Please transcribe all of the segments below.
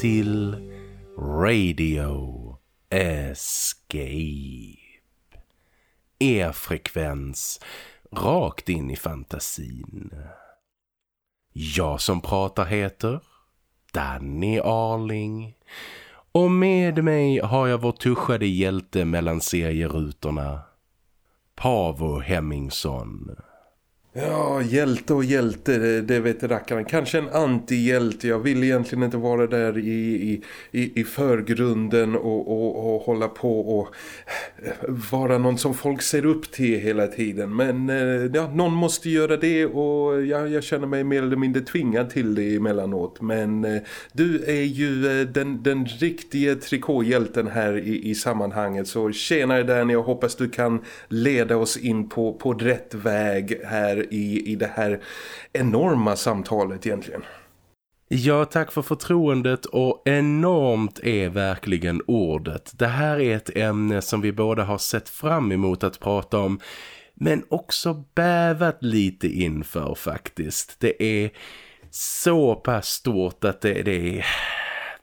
Till Radio Escape. Er frekvens rakt in i fantasin. Jag som pratar heter Danny Arling. Och med mig har jag vår tuschade hjälte mellan serierutorna. Pavo Hemmingsson. Ja, hjälte och hjälte, det, det vet rackaren. Kanske en antihjälte. Jag vill egentligen inte vara där i, i, i, i förgrunden och, och, och hålla på och vara någon som folk ser upp till hela tiden. Men eh, ja, någon måste göra det och ja, jag känner mig mer eller mindre tvingad till det emellanåt. Men eh, du är ju eh, den, den riktiga trikåhjälten här i, i sammanhanget. Så tjenare Danny, jag hoppas du kan leda oss in på, på rätt väg här i, i det här enorma samtalet egentligen. Ja, tack för förtroendet och enormt är verkligen ordet. Det här är ett ämne som vi båda har sett fram emot att prata om men också bävat lite inför faktiskt. Det är så pass stort att det, det är...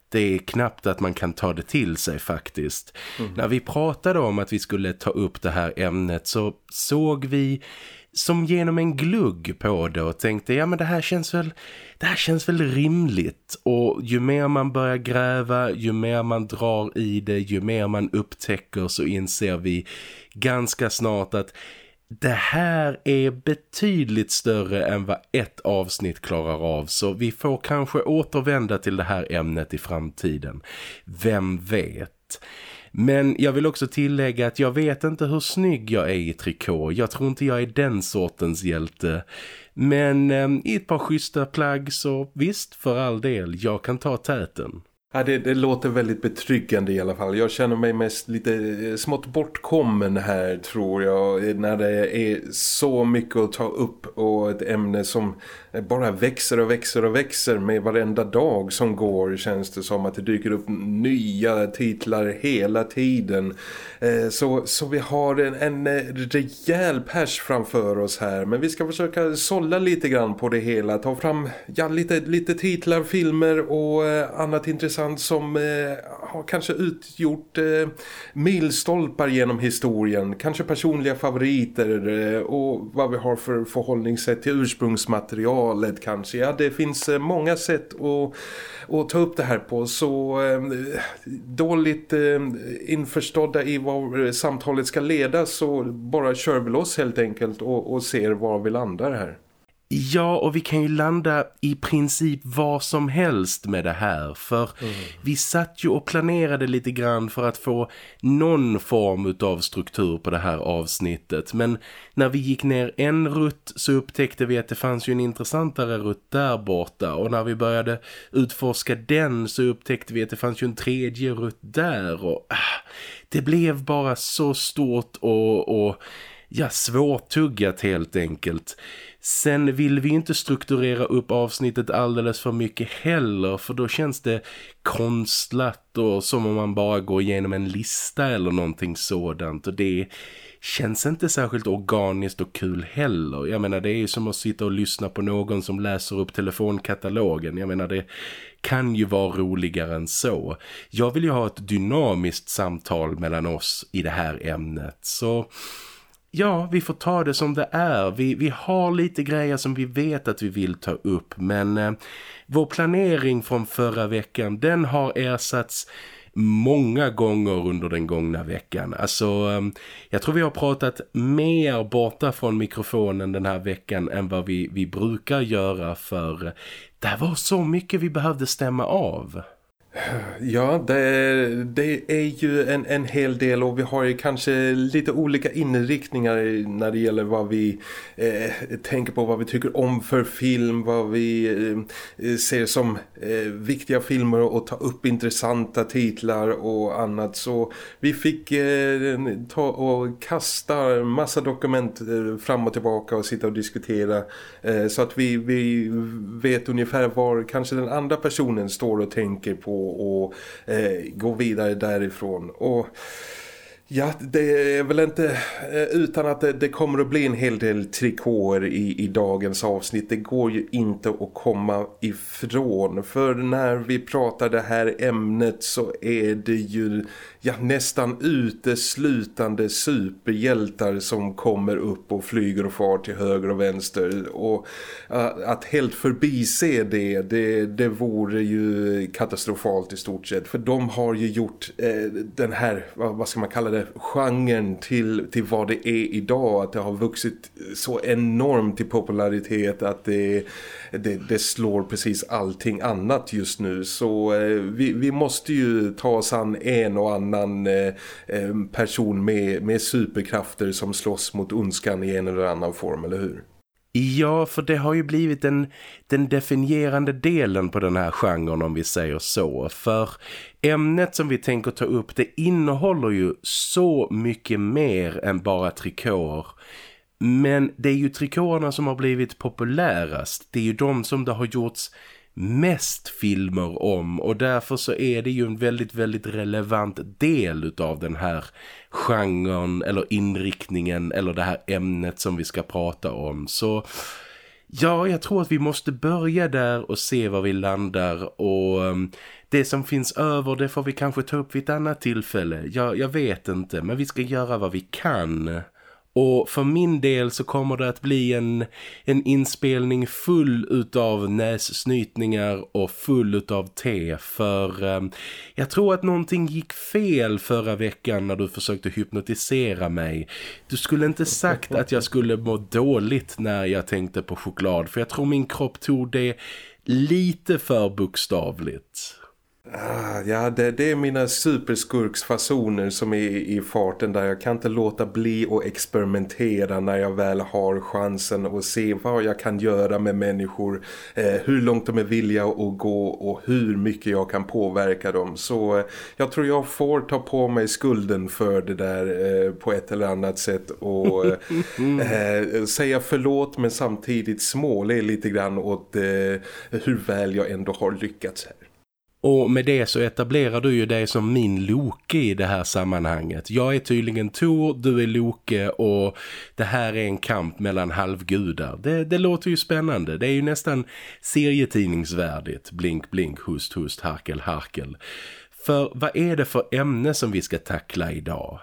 Det är knappt att man kan ta det till sig faktiskt. Mm. När vi pratade om att vi skulle ta upp det här ämnet så såg vi som genom en glugg på det och tänkte ja men det här känns väl det här känns väl rimligt och ju mer man börjar gräva ju mer man drar i det ju mer man upptäcker så inser vi ganska snart att det här är betydligt större än vad ett avsnitt klarar av så vi får kanske återvända till det här ämnet i framtiden. Vem vet? Men jag vill också tillägga att jag vet inte hur snygg jag är i trikå. Jag tror inte jag är den sortens hjälte. Men eh, i ett par schyssta plagg så visst för all del, jag kan ta täten. Ja, det, det, låter väldigt betryggande i alla fall. Jag känner mig mest lite eh, smått bortkommen här tror jag. När det är så mycket att ta upp och ett ämne som bara växer och växer och växer med varenda dag som går känns det som att det dyker upp nya titlar hela tiden. Eh, så, så vi har en, en eh, rejäl pers framför oss här men vi ska försöka sålla lite grann på det hela. Ta fram ja, lite, lite titlar, filmer och annat intressant intressant som eh, har kanske utgjort eh, milstolpar genom historien. Kanske personliga favoriter eh, och vad vi har för förhållningssätt till ursprungsmaterialet kanske. Ja, det finns eh, många sätt att, att ta upp det här på. Så eh, dåligt eh, införstådda i vad samtalet ska leda så bara kör vi loss helt enkelt och, och ser var vi landar här. Ja, och vi kan ju landa i princip vad som helst med det här. För mm. vi satt ju och planerade lite grann för att få någon form av struktur på det här avsnittet. Men när vi gick ner en rutt så upptäckte vi att det fanns ju en intressantare rutt där borta. Och när vi började utforska den så upptäckte vi att det fanns ju en tredje rutt där. Och ah, det blev bara så stort och, och ja, svårtuggat helt enkelt. Sen vill vi inte strukturera upp avsnittet alldeles för mycket heller för då känns det konstlat och som om man bara går igenom en lista eller någonting sådant och det känns inte särskilt organiskt och kul heller. Jag menar det är ju som att sitta och lyssna på någon som läser upp telefonkatalogen. Jag menar det kan ju vara roligare än så. Jag vill ju ha ett dynamiskt samtal mellan oss i det här ämnet så ja, vi får ta det som det är. Vi, vi har lite grejer som vi vet att vi vill ta upp. Men eh, vår planering från förra veckan, den har ersatts många gånger under den gångna veckan. Alltså, eh, jag tror vi har pratat mer borta från mikrofonen den här veckan än vad vi, vi brukar göra för eh, det var så mycket vi behövde stämma av. Ja, det, det, är ju en, en hel del och vi har ju kanske lite olika inriktningar när det gäller vad vi eh, tänker på, vad vi tycker om för film, vad vi eh, ser som eh, viktiga filmer och ta upp intressanta titlar och annat. Så vi fick eh, ta och kasta massa dokument eh, fram och tillbaka och sitta och diskutera eh, så att vi, vi vet ungefär var kanske den andra personen står och tänker på och eh, gå vidare därifrån. Och Ja, det är väl inte eh, utan att det, det, kommer att bli en hel del trikåer i, i dagens avsnitt. Det går ju inte att komma ifrån. För när vi pratar det här ämnet så är det ju ja, nästan uteslutande superhjältar som kommer upp och flyger och far till höger och vänster. Och eh, att helt förbise det, det, det vore ju katastrofalt i stort sett. För de har ju gjort uh, den här, vad, vad ska man kalla det, Eh, genren till, till vad det är idag. Att det har vuxit så enormt i popularitet att det, det, det slår precis allting annat just nu. Så eh, vi, vi måste ju ta oss an en och annan eh, eh person med, med superkrafter som slåss mot ondskan i en eller annan form, eller hur? Ja, för det har ju blivit den, den definierande delen på den här genren om vi säger så. För ämnet som vi tänker ta upp det innehåller ju så mycket mer än bara trikåer. Men det är ju trikåerna som har blivit populärast. Det är ju de som det har gjorts mest filmer om och därför så är det ju en väldigt, väldigt relevant del av den här genren eller inriktningen eller det här ämnet som vi ska prata om. Så ja, jag tror att vi måste börja där och se var vi landar och um, det som finns över det får vi kanske ta upp vid ett annat tillfälle. Ja, jag vet inte, men vi ska göra vad vi kan. Och för min del så kommer det att bli en, en inspelning full utav nässnytningar och full utav te för eh, jag tror att någonting gick fel förra veckan när du försökte hypnotisera mig. Du skulle inte sagt att jag skulle må dåligt när jag tänkte på choklad för jag tror min kropp tog det lite för bokstavligt. Ah, ja, det, det, är mina superskurksfasoner som är i farten där jag kan inte låta bli att experimentera när jag väl har chansen och se vad jag kan göra med människor, eh, hur långt de är villiga att gå och hur mycket jag kan påverka dem. Så eh, jag tror jag får ta på mig skulden för det där eh, på ett eller annat sätt och eh, eh, säga förlåt men samtidigt småle lite grann åt eh, hur väl jag ändå har lyckats här. Och med det så etablerar du ju dig som min Loke i det här sammanhanget. Jag är tydligen Tor, du är Loke och det här är en kamp mellan halvgudar. Det, det låter ju spännande. Det är ju nästan serietidningsvärdigt. Blink, blink, hust, hust, harkel, harkel. För vad är det för ämne som vi ska tackla idag?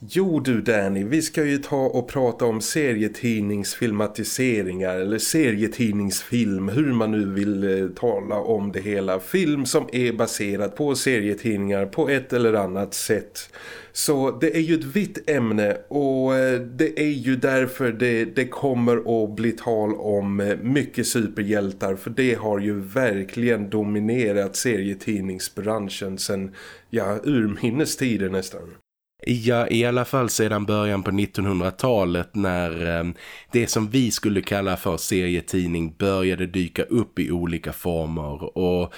Jo du Danny, vi ska ju ta och prata om serietidningsfilmatiseringar eller serietidningsfilm, hur man nu vill eh, tala om det hela. Film som är baserad på serietidningar på ett eller annat sätt. Så det är ju ett vitt ämne och eh, det är ju därför det, det kommer att bli tal om eh, mycket superhjältar för det har ju verkligen dominerat serietidningsbranschen sedan, ja, urminnes tider nästan. Ja, i alla fall sedan början på 1900-talet när eh, det som vi skulle kalla för serietidning började dyka upp i olika former. Och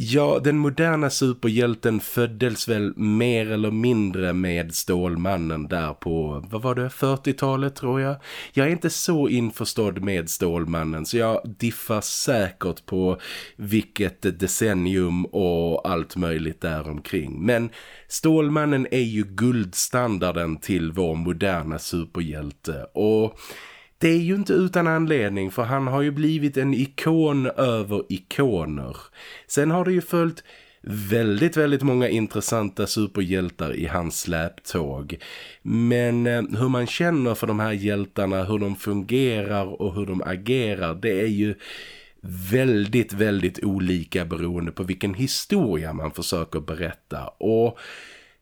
Ja, den moderna superhjälten föddes väl mer eller mindre med Stålmannen där på, vad var det, 40-talet tror jag. Jag är inte så införstådd med Stålmannen så jag diffar säkert på vilket decennium och allt möjligt däromkring. Men Stålmannen är ju guldstandarden till vår moderna superhjälte och det är ju inte utan anledning för han har ju blivit en ikon över ikoner. Sen har det ju följt väldigt, väldigt många intressanta superhjältar i hans släptåg. Men eh, hur man känner för de här hjältarna, hur de fungerar och hur de agerar, det är ju väldigt, väldigt olika beroende på vilken historia man försöker berätta. Och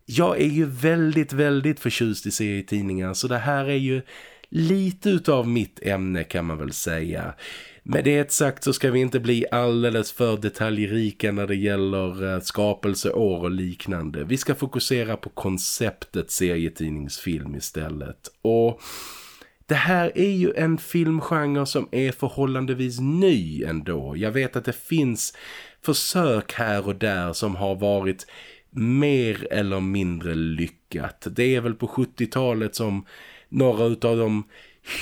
jag är ju väldigt, väldigt förtjust i serietidningar så det här är ju lite utav mitt ämne kan man väl säga. Med det sagt så ska vi inte bli alldeles för detaljrika när det gäller eh, skapelseår och liknande. Vi ska fokusera på konceptet serietidningsfilm istället. Och det här är ju en filmgenre som är förhållandevis ny ändå. Jag vet att det finns försök här och där som har varit mer eller mindre lyckat. Det är väl på 70-talet som några av de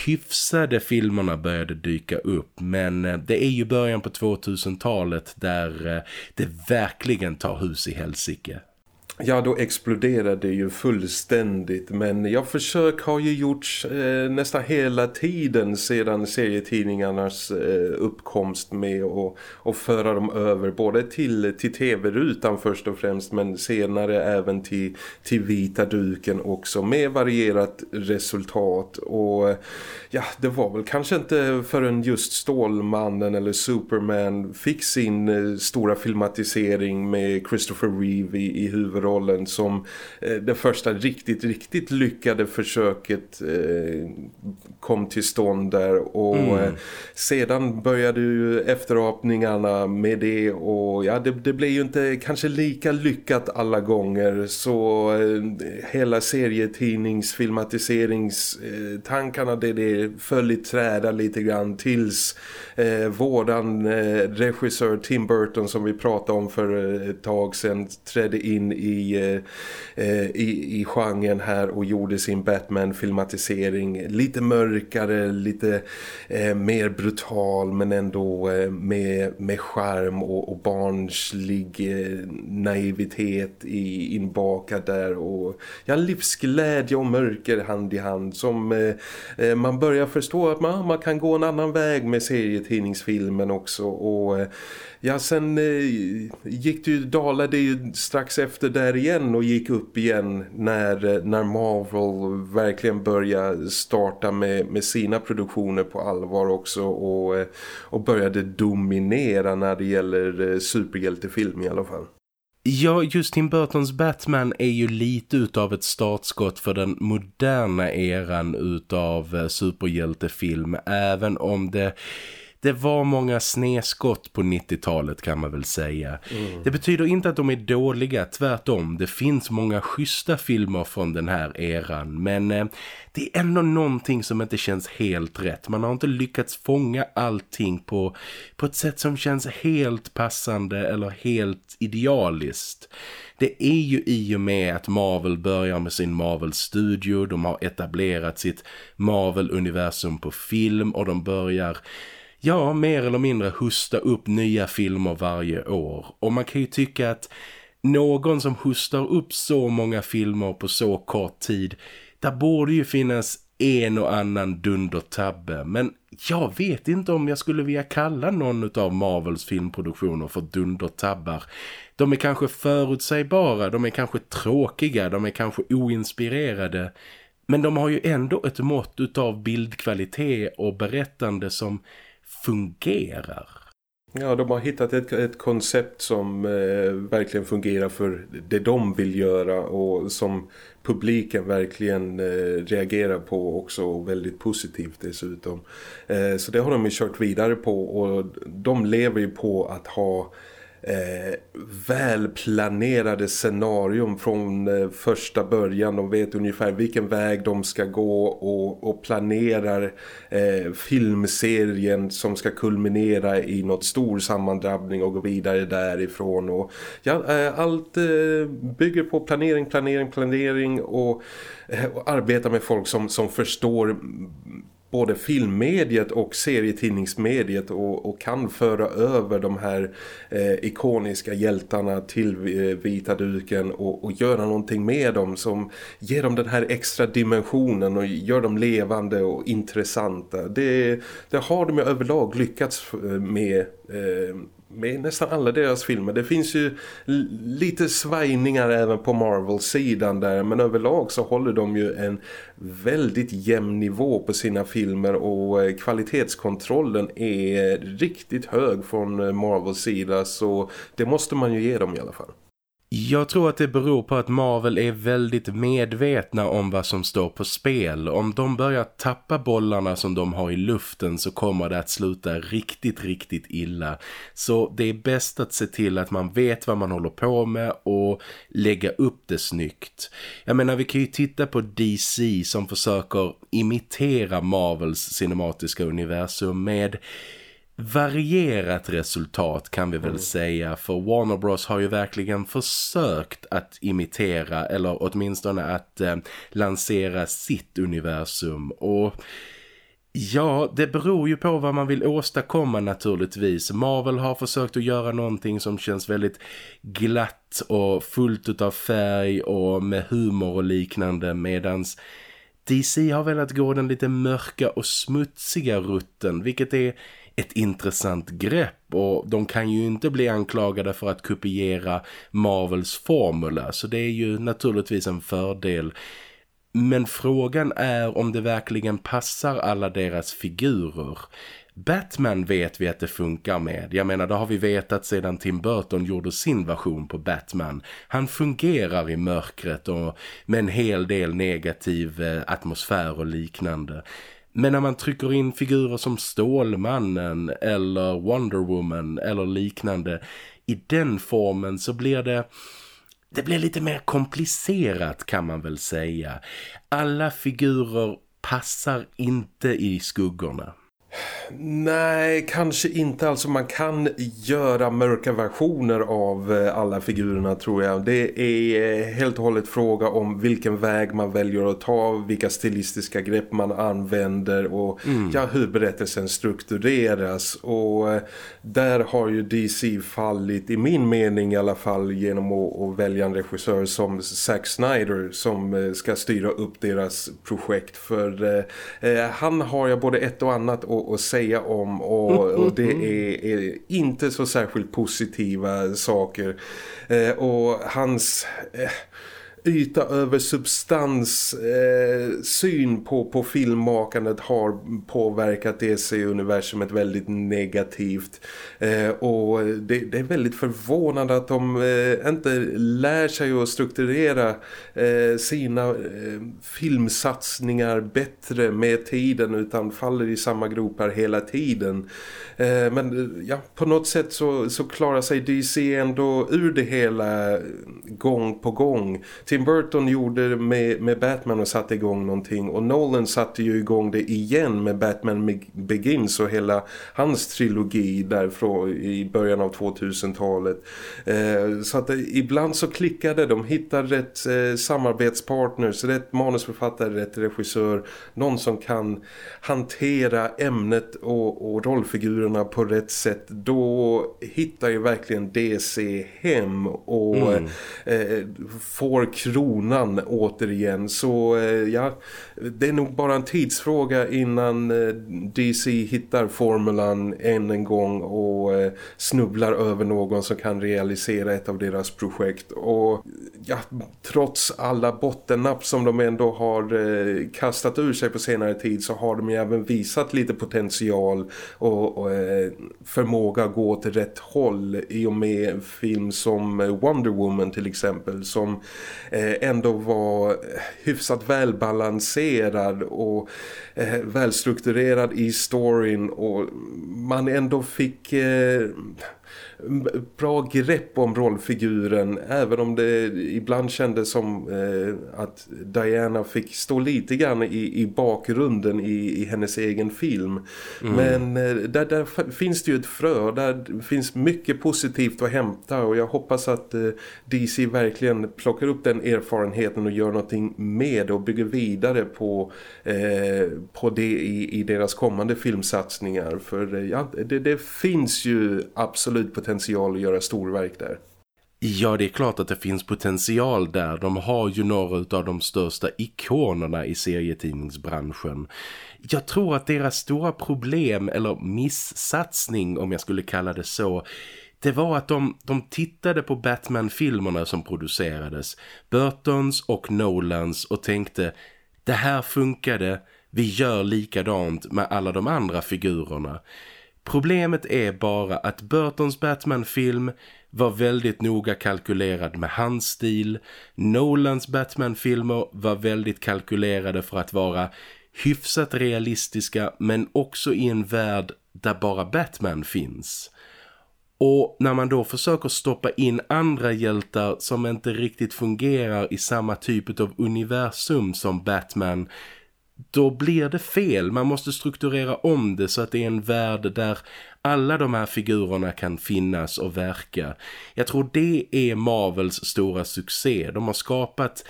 hyfsade filmerna började dyka upp men eh, det är ju början på 2000-talet där eh, det verkligen tar hus i helsike. Ja, då exploderade det ju fullständigt. Men jag försök har ju gjorts eh, nästan hela tiden sedan serietidningarnas eh, uppkomst med att och föra dem över både till, till tv-rutan först och främst men senare även till, till vita duken också med varierat resultat. Och ja, det var väl kanske inte förrän just Stålmannen eller Superman fick sin eh, stora filmatisering med Christopher Reeve i, i huvudet huvudrollen som eh, det första riktigt, riktigt lyckade försöket eh, kom till stånd där och mm. eh, sedan började ju efterapningarna med det och ja, det, det blev ju inte kanske lika lyckat alla gånger så hela serietidningsfilmatiseringstankarna det, det föll i träda lite grann tills eh, vårdan eh, regissör Tim Burton som vi pratade om för ett tag sedan trädde in i i, eh, eh, i, i genren här och gjorde sin Batman-filmatisering. Lite mörkare, lite eh, mer brutal men ändå eh, med, med charm och, och barnslig eh, naivitet i, inbakad där. Och ja, livsglädje och mörker hand i hand som eh, eh man börjar förstå att man, man kan gå en annan väg med serietidningsfilmen också. Och eh, Ja, sen eh, gick det ju, dalade ju strax efter där igen och gick upp igen när, eh, när Marvel verkligen började starta med, med sina produktioner på allvar också och, eh, och började dominera när det gäller eh, superhjältefilm i alla fall. Ja, just Tim Burtons Batman är ju lite utav ett startskott för den moderna eran utav superhjältefilm även om det det var många sneskott på 90-talet kan man väl säga. Mm. Det betyder inte att de är dåliga, tvärtom. Det finns många schyssta filmer från den här eran. Men eh, det är ändå någonting som inte känns helt rätt. Man har inte lyckats fånga allting på, på ett sätt som känns helt passande eller helt idealiskt. Det är ju i och med att Marvel börjar med sin Marvel-studio. De har etablerat sitt Marvel-universum på film och de börjar ja, mer eller mindre hosta upp nya filmer varje år. Och man kan ju tycka att någon som hustar upp så många filmer på så kort tid, där borde ju finnas en och annan dundertabbe. Men jag vet inte om jag skulle vilja kalla någon av Marvels filmproduktioner för dundertabbar. De är kanske förutsägbara, de är kanske tråkiga, de är kanske oinspirerade. Men de har ju ändå ett mått av bildkvalitet och berättande som fungerar. Ja, de har hittat ett, ett koncept som eh, verkligen fungerar för det de vill göra och som publiken verkligen eh, reagerar på också väldigt positivt dessutom. Eh, så det har de ju kört vidare på och de lever ju på att ha eh, välplanerade scenarium från eh, första början. De vet ungefär vilken väg de ska gå och, och planerar eh, filmserien som ska kulminera i något stor sammandrabbning och gå vidare därifrån. Och, ja, eh, allt eh, bygger på planering, planering, planering och, eh, och arbeta med folk som, som förstår både filmmediet och serietidningsmediet och, och kan föra över de här eh, ikoniska hjältarna till eh, vita duken och, och göra någonting med dem som ger dem den här extra dimensionen och gör dem levande och intressanta. Det, det har de ju överlag lyckats eh, med eh, med nästan alla deras filmer. Det finns ju lite svajningar även på Marvel-sidan där men överlag så håller de ju en väldigt jämn nivå på sina filmer och eh, kvalitetskontrollen är riktigt hög från eh, Marvels sida så det måste man ju ge dem i alla fall. Jag tror att det beror på att Marvel är väldigt medvetna om vad som står på spel. Om de börjar tappa bollarna som de har i luften så kommer det att sluta riktigt, riktigt illa. Så det är bäst att se till att man vet vad man håller på med och lägga upp det snyggt. Jag menar, vi kan ju titta på DC som försöker imitera Marvels cinematiska universum med varierat resultat kan vi väl mm. säga för Warner Bros har ju verkligen försökt att imitera eller åtminstone att eh, lansera sitt universum och Ja, det beror ju på vad man vill åstadkomma naturligtvis. Marvel har försökt att göra någonting som känns väldigt glatt och fullt av färg och med humor och liknande medans DC har velat gå den lite mörka och smutsiga rutten vilket är ett intressant grepp och de kan ju inte bli anklagade för att kopiera Marvels formula så det är ju naturligtvis en fördel. Men frågan är om det verkligen passar alla deras figurer. Batman vet vi att det funkar med. Jag menar, det har vi vetat sedan Tim Burton gjorde sin version på Batman. Han fungerar i mörkret och med en hel del negativ eh, atmosfär och liknande. Men när man trycker in figurer som Stålmannen eller Wonder Woman eller liknande i den formen så blir det det blir lite mer komplicerat kan man väl säga. Alla figurer passar inte i skuggorna. Nej, kanske inte. Alltså man kan göra mörka versioner av eh, alla figurerna tror jag. Det är eh, helt och hållet fråga om vilken väg man väljer att ta, vilka stilistiska grepp man använder och mm. ja, hur berättelsen struktureras. Och eh, där har ju DC fallit, i min mening i alla fall, genom att, att välja en regissör som Zack Snyder som ska styra upp deras projekt. För eh, han har ju både ett och annat att, att säga säga om. Och, och det är, är, inte så särskilt positiva saker. Eh, och hans... Eh, yta över substans eh, syn på, på filmmakandet har påverkat DC-universumet väldigt negativt. Eh, och det, det, är väldigt förvånande att de eh, inte lär sig att strukturera eh, sina eh, filmsatsningar bättre med tiden utan faller i samma gropar hela tiden. Eh, men eh, ja, på något sätt så, så klarar sig DC ändå ur det hela gång på gång. Tim Burton gjorde det med, med Batman och satte igång någonting och Nolan satte ju igång det igen med Batman Begins och hela hans trilogi därifrån i början av 2000-talet. Eh, så att ibland så klickade de, hittade rätt eh, samarbetspartners, rätt manusförfattare, rätt regissör, någon som kan hantera ämnet och, och rollfigurerna på rätt sätt. Då hittar ju verkligen DC hem och mm. eh, får kronan återigen. Så eh, ja, det är nog bara en tidsfråga innan eh, DC hittar formulan än en gång och eh, snubblar över någon som kan realisera ett av deras projekt. Och ja, trots alla bottennapp som de ändå har kastat ur sig på senare tid så har de ju även visat lite potential och, och förmåga att gå till rätt håll i och med film som Wonder Woman till exempel som Eh, ändå var eh, hyfsat välbalanserad och eh, välstrukturerad i storyn och man ändå fick eh, bra grepp om rollfiguren även om det ibland kändes som eh, att Diana fick stå lite grann i, i bakgrunden i, i hennes egen film. Mm. Men eh, där, där finns det ju ett frö, där finns mycket positivt att hämta och jag hoppas att eh, DC verkligen plockar upp den erfarenheten och gör någonting med och bygger vidare på, eh, på det i, i deras kommande filmsatsningar. För eh, ja, det, det finns ju absolut potential potential att göra storverk där. Ja, det är klart att det finns potential där. De har ju några av de största ikonerna i serietidningsbranschen. Jag tror att deras stora problem, eller missatsning om jag skulle kalla det så, det var att de, de tittade på Batman-filmerna som producerades, Burtons och Nolans och tänkte det här funkade, vi gör likadant med alla de andra figurerna. Problemet är bara att Burtons Batman-film var väldigt noga kalkylerad med hans stil. Nolans Batman-filmer var väldigt kalkylerade för att vara hyfsat realistiska men också i en värld där bara Batman finns. Och när man då försöker stoppa in andra hjältar som inte riktigt fungerar i samma typ av universum som Batman då blir det fel. Man måste strukturera om det så att det är en värld där alla de här figurerna kan finnas och verka. Jag tror det är Marvels stora succé. De har skapat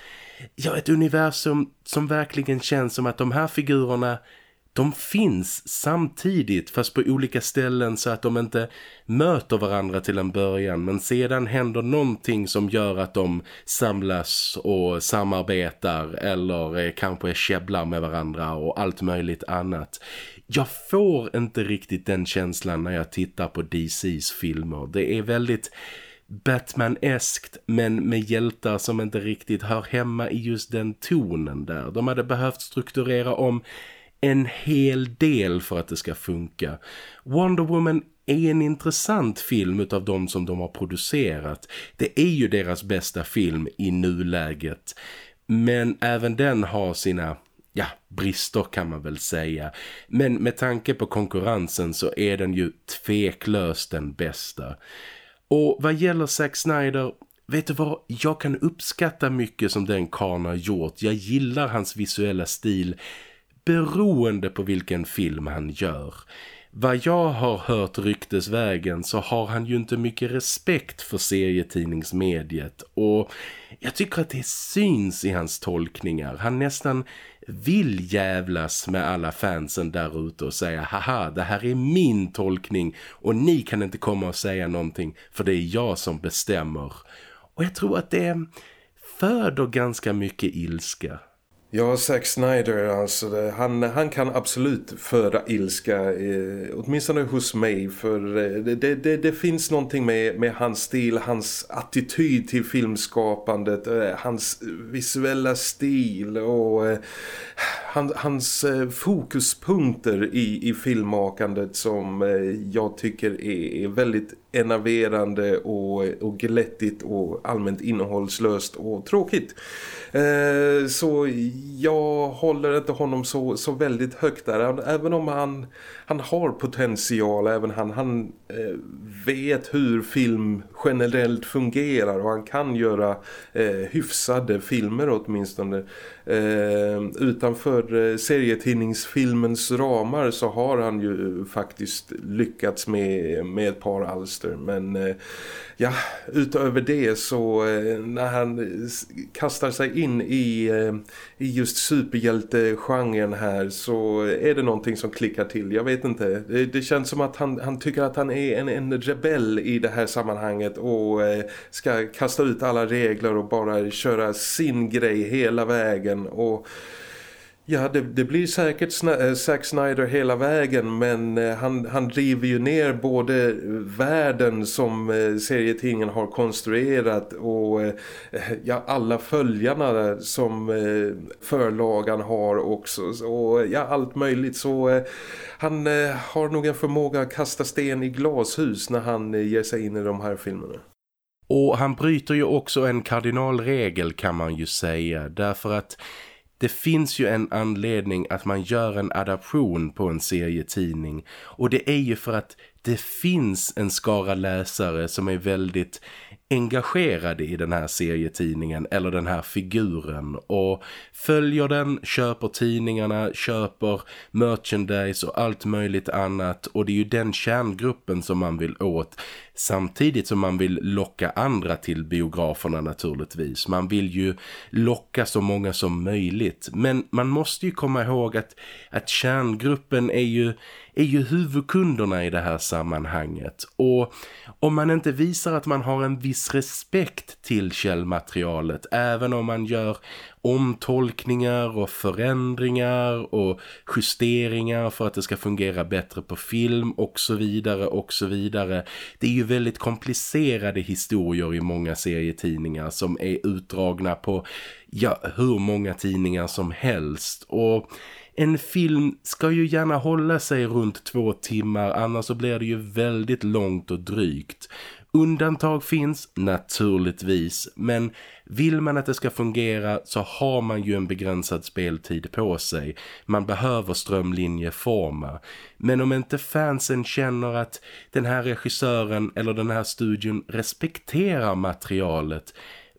ja, ett universum som verkligen känns som att de här figurerna de finns samtidigt fast på olika ställen så att de inte möter varandra till en början men sedan händer någonting som gör att de samlas och samarbetar eller eh, kanske käbblar med varandra och allt möjligt annat. Jag får inte riktigt den känslan när jag tittar på DCs filmer. Det är väldigt Batman-eskt men med hjältar som inte riktigt hör hemma i just den tonen där. De hade behövt strukturera om en hel del för att det ska funka. Wonder Woman är en intressant film utav de som de har producerat. Det är ju deras bästa film i nuläget. Men även den har sina ja, brister kan man väl säga. Men med tanke på konkurrensen så är den ju tveklöst den bästa. Och vad gäller Zack Snyder, vet du vad? Jag kan uppskatta mycket som den karln har gjort. Jag gillar hans visuella stil beroende på vilken film han gör. Vad jag har hört ryktesvägen så har han ju inte mycket respekt för serietidningsmediet och jag tycker att det syns i hans tolkningar. Han nästan vill jävlas med alla fansen där ute och säga haha det här är min tolkning och ni kan inte komma och säga någonting för det är jag som bestämmer. Och jag tror att det föder ganska mycket ilska. Ja, Zack Snyder, alltså, det, han, han kan absolut föra ilska, eh, åtminstone hos mig. För eh, det, det, det, finns någonting med, med hans stil, hans attityd till filmskapandet, eh, hans visuella stil och eh, han, hans eh, fokuspunkter i, i filmmakandet som eh, jag tycker är, är väldigt enerverande och, och glättigt och allmänt innehållslöst och tråkigt. Eh, så jag håller inte honom så, så väldigt högt där. Även om han, han har potential, även han, han eh, vet hur film generellt fungerar och han kan göra eh, hyfsade filmer åtminstone. Eh, utanför eh, serietidningsfilmens ramar så har han ju faktiskt lyckats med, med ett par alster. Men eh, ja, utöver det så eh, när han kastar sig in i, eh, i just superhjältegenren här så är det någonting som klickar till. Jag vet inte, det, det känns som att han, han tycker att han är en, en rebell i det här sammanhanget och eh, ska kasta ut alla regler och bara köra sin grej hela vägen och Ja, det, det, blir säkert Sna eh, Zack Snyder hela vägen men eh, han, han driver ju ner både eh, världen som äh, serietidningen har konstruerat och ja, alla följarna som förlagan har också. Och ja, allt möjligt. Så han har nog en förmåga att kasta sten i glashus när han ger sig in i de här filmerna. Och han bryter ju också en kardinalregel kan man ju säga. Därför att det finns ju en anledning att man gör en adaption på en serietidning. Och det är ju för att det finns en skara läsare som är väldigt engagerade i den här serietidningen eller den här figuren och följer den, köper tidningarna, köper merchandise och allt möjligt annat. Och det är ju den kärngruppen som man vill åt. Samtidigt som man vill locka andra till biograferna naturligtvis. Man vill ju locka så många som möjligt. Men man måste ju komma ihåg att, att kärngruppen är ju är ju huvudkunderna i det här sammanhanget. Och om man inte visar att man har en viss respekt till källmaterialet även om man gör omtolkningar och förändringar och justeringar för att det ska fungera bättre på film och så vidare och så vidare. Det är ju väldigt komplicerade historier i många serietidningar som är utdragna på ja, hur många tidningar som helst och en film ska ju gärna hålla sig runt två timmar annars så blir det ju väldigt långt och drygt. Undantag finns naturligtvis men vill man att det ska fungera så har man ju en begränsad speltid på sig. Man behöver strömlinjeforma. Men om inte fansen känner att den här regissören eller den här studion respekterar materialet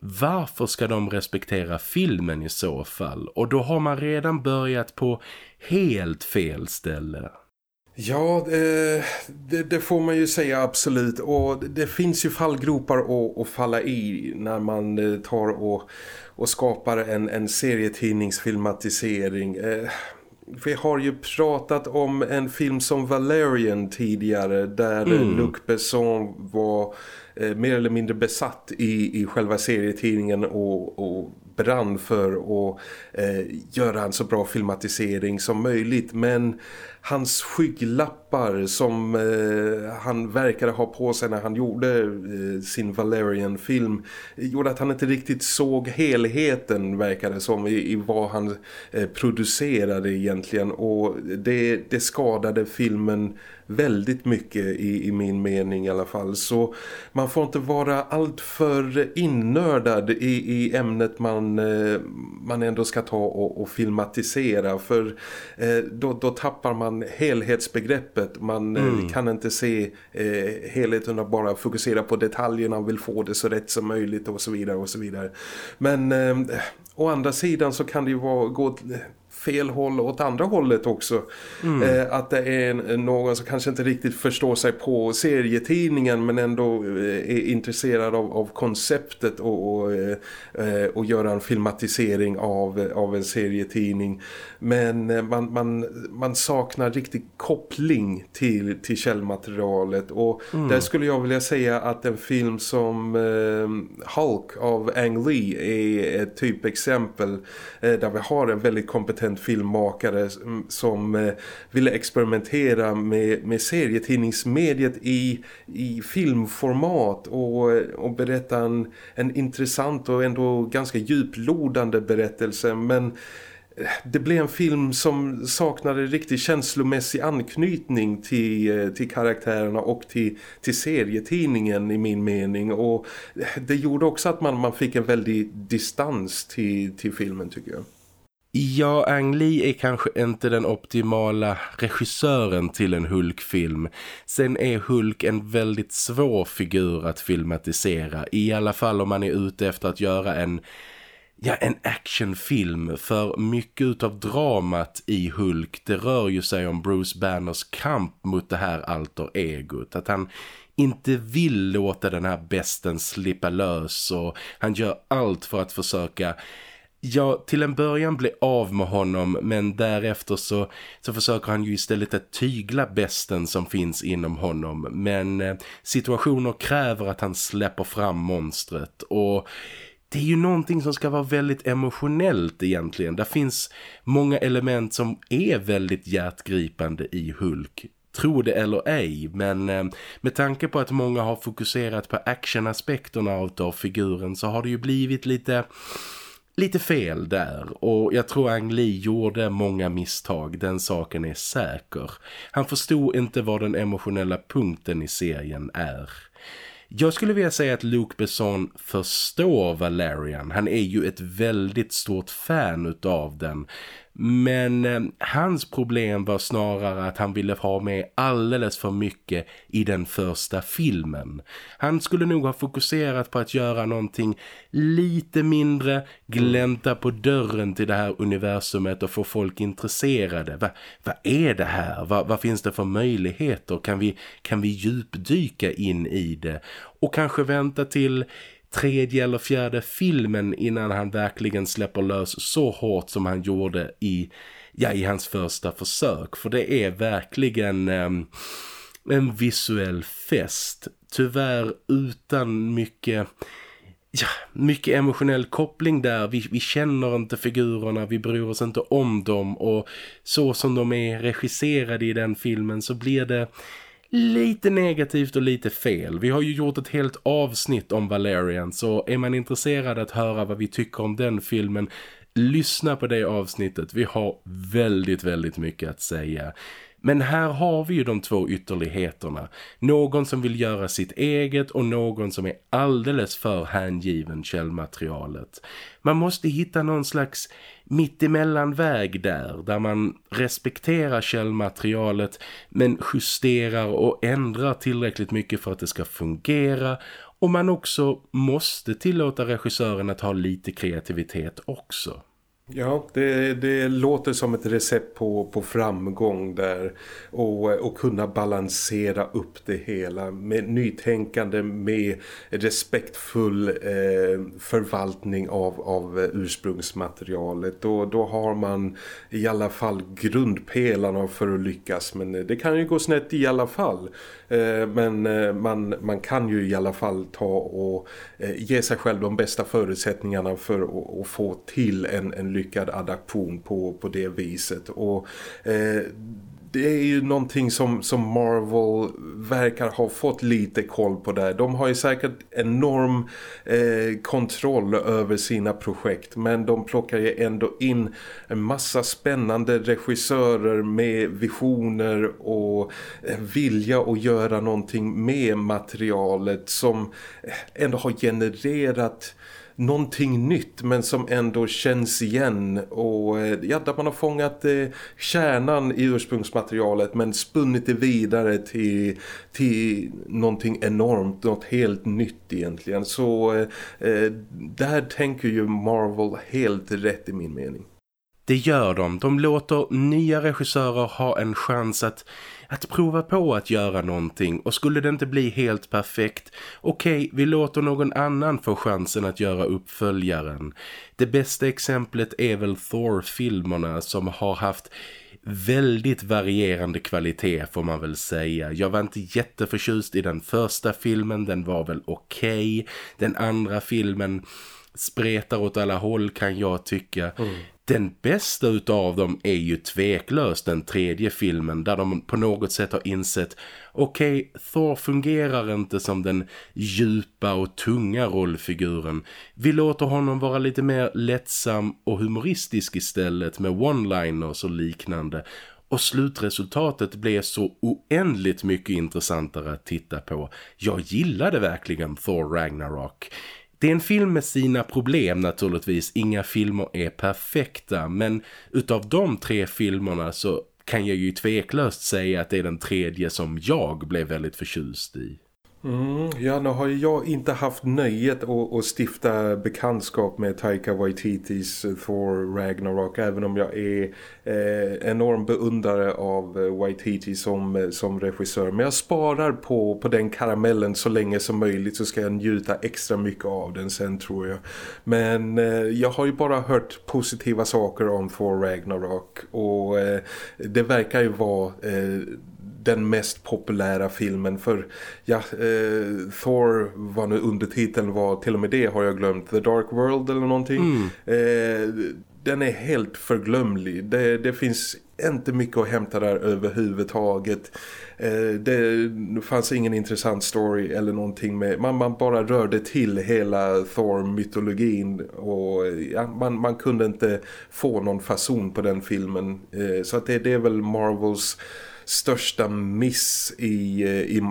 varför ska de respektera filmen i så fall? Och då har man redan börjat på helt fel ställe. Ja, eh, det, det, får man ju säga absolut. Och det finns ju fallgropar att, att falla i när man eh, tar och, och skapar en, en serietidningsfilmatisering. Eh, vi har ju pratat om en film som Valerian tidigare där mm. Luc Besson var eh, mer eller mindre besatt i, i själva serietidningen och, och brann för att eh, göra en så bra filmatisering som möjligt. Men hans skygglappar som eh, han verkade ha på sig när han gjorde eh, sin Valerian-film gjorde att han inte riktigt såg helheten verkade som i, i vad han eh, producerade egentligen och det, det skadade filmen väldigt mycket i, i min mening i alla fall. Så man får inte vara alltför innördad i, i ämnet man, eh, man ändå ska ta och, och filmatisera. För eh, då, då tappar man helhetsbegreppet. Man eh, mm. kan inte se eh, helheten och bara fokusera på detaljerna och vill få det så rätt som möjligt och så vidare och så vidare. Men eh, å andra sidan så kan det ju vara, gå fel håll åt andra hållet också. Mm. Eh, att det är någon som kanske inte riktigt förstår sig på serietidningen men ändå eh, är intresserad av, av konceptet och, och, eh, och göra en filmatisering av, av en serietidning. Men man, man, man saknar riktig koppling till, till källmaterialet och mm. där skulle jag vilja säga att en film som Hulk av Ang Lee är ett typexempel där vi har en väldigt kompetent en filmmakare som eh, ville experimentera med, med serietidningsmediet i, i filmformat och, och berätta en, en intressant och ändå ganska djuplodande berättelse men eh, det blev en film som saknade riktigt känslomässig anknytning till, eh, till karaktärerna och till, till serietidningen i min mening och det gjorde också att man, man fick en väldig distans till, till filmen tycker jag. Ja, Ang Lee är kanske inte den optimala regissören till en Hulk-film. Sen är Hulk en väldigt svår figur att filmatisera. I alla fall om man är ute efter att göra en, ja, en actionfilm. För mycket av dramat i Hulk, det rör ju sig om Bruce Banners kamp mot det här alter-egot. Att han inte vill låta den här besten slippa lös och han gör allt för att försöka ja, till en början blir av med honom men därefter så, så försöker han ju istället att tygla besten som finns inom honom. Men eh, situationer kräver att han släpper fram monstret och det är ju någonting som ska vara väldigt emotionellt egentligen. Det finns många element som är väldigt hjärtgripande i Hulk. Tro det eller ej, men eh, med tanke på att många har fokuserat på actionaspekterna av figuren så har det ju blivit lite lite fel där och jag tror Ang Lee gjorde många misstag, den saken är säker. Han förstod inte vad den emotionella punkten i serien är. Jag skulle vilja säga att Luke Besson förstår Valerian. Han är ju ett väldigt stort fan utav den. Men eh, hans problem var snarare att han ville ha med alldeles för mycket i den första filmen. Han skulle nog ha fokuserat på att göra någonting lite mindre, glänta på dörren till det här universumet och få folk intresserade. Va, vad är det här? Va, vad finns det för möjligheter? Kan vi, kan vi djupdyka in i det? Och kanske vänta till tredje eller fjärde filmen innan han verkligen släpper lös så hårt som han gjorde i, ja, i hans första försök. För det är verkligen eh, en visuell fest. Tyvärr utan mycket... Ja, mycket emotionell koppling där. Vi, vi känner inte figurerna, vi bryr oss inte om dem och så som de är regisserade i den filmen så blir det lite negativt och lite fel. Vi har ju gjort ett helt avsnitt om Valerian så är man intresserad att höra vad vi tycker om den filmen lyssna på det avsnittet. Vi har väldigt, väldigt mycket att säga. Men här har vi ju de två ytterligheterna. Någon som vill göra sitt eget och någon som är alldeles för hängiven källmaterialet. Man måste hitta någon slags mittemellanväg där, där man respekterar källmaterialet men justerar och ändrar tillräckligt mycket för att det ska fungera och man också måste tillåta regissören att ha lite kreativitet också. Ja, det, det låter som ett recept på, på framgång där och, och kunna balansera upp det hela med nytänkande, med respektfull eh, förvaltning av, av ursprungsmaterialet. Då, då har man i alla fall grundpelarna för att lyckas men det kan ju gå snett i alla fall. Eh, men eh, man, man kan ju i alla fall ta och eh, ge sig själv de bästa förutsättningarna för att, att få till en, en lyckad adaption på, på det viset. Och eh, det är ju någonting som, som Marvel verkar ha fått lite koll på där. De har ju säkert enorm eh, kontroll över sina projekt men de plockar ju ändå in en massa spännande regissörer med visioner och eh, vilja att göra någonting med materialet som eh, ändå har genererat någonting nytt men som ändå känns igen och eh, ja, där man har fångat eh, kärnan i ursprungsmaterialet men spunnit det vidare till, till någonting enormt, något helt nytt egentligen. Så eh, eh där tänker ju Marvel helt rätt i min mening. Det gör de. De låter nya regissörer ha en chans att att prova på att göra någonting och skulle det inte bli helt perfekt, okej, okay, vi låter någon annan få chansen att göra uppföljaren. Det bästa exemplet är väl Thor-filmerna som har haft väldigt varierande kvalitet får man väl säga. Jag var inte jätteförtjust i den första filmen, den var väl okej. Okay. Den andra filmen spretar åt alla håll kan jag tycka. Mm. Den bästa utav dem är ju tveklöst den tredje filmen där de på något sätt har insett okej, okay, Thor fungerar inte som den djupa och tunga rollfiguren. Vi låter honom vara lite mer lättsam och humoristisk istället med one-liners och liknande. Och slutresultatet blev så oändligt mycket intressantare att titta på. Jag gillade verkligen Thor Ragnarok. Det är en film med sina problem naturligtvis. Inga filmer är perfekta. Men utav de tre filmerna så kan jag ju tveklöst säga att det är den tredje som jag blev väldigt förtjust i. Mm, ja, nu har jag inte haft nöjet att, att stifta bekantskap med Taika Waititis Thor Ragnarok även om jag är eh, enorm beundrare av eh, Waititi som, eh, som regissör. Men jag sparar på, på den karamellen så länge som möjligt så ska jag njuta extra mycket av den sen tror jag. Men eh, jag har ju bara hört positiva saker om Thor Ragnarok och eh, det verkar ju vara eh, den mest populära filmen. För ja, eh, Thor var nu undertiteln var till och med det har jag glömt. The Dark World eller någonting. Mm. eh, den är helt förglömlig. Det, det finns inte mycket att hämta där överhuvudtaget. Eh, det fanns ingen intressant story eller någonting med man, man bara rörde till hela Thor-mytologin och ja, man, man kunde inte få någon fason på den filmen. Eh, så att det, det är väl Marvels största miss i, eh, i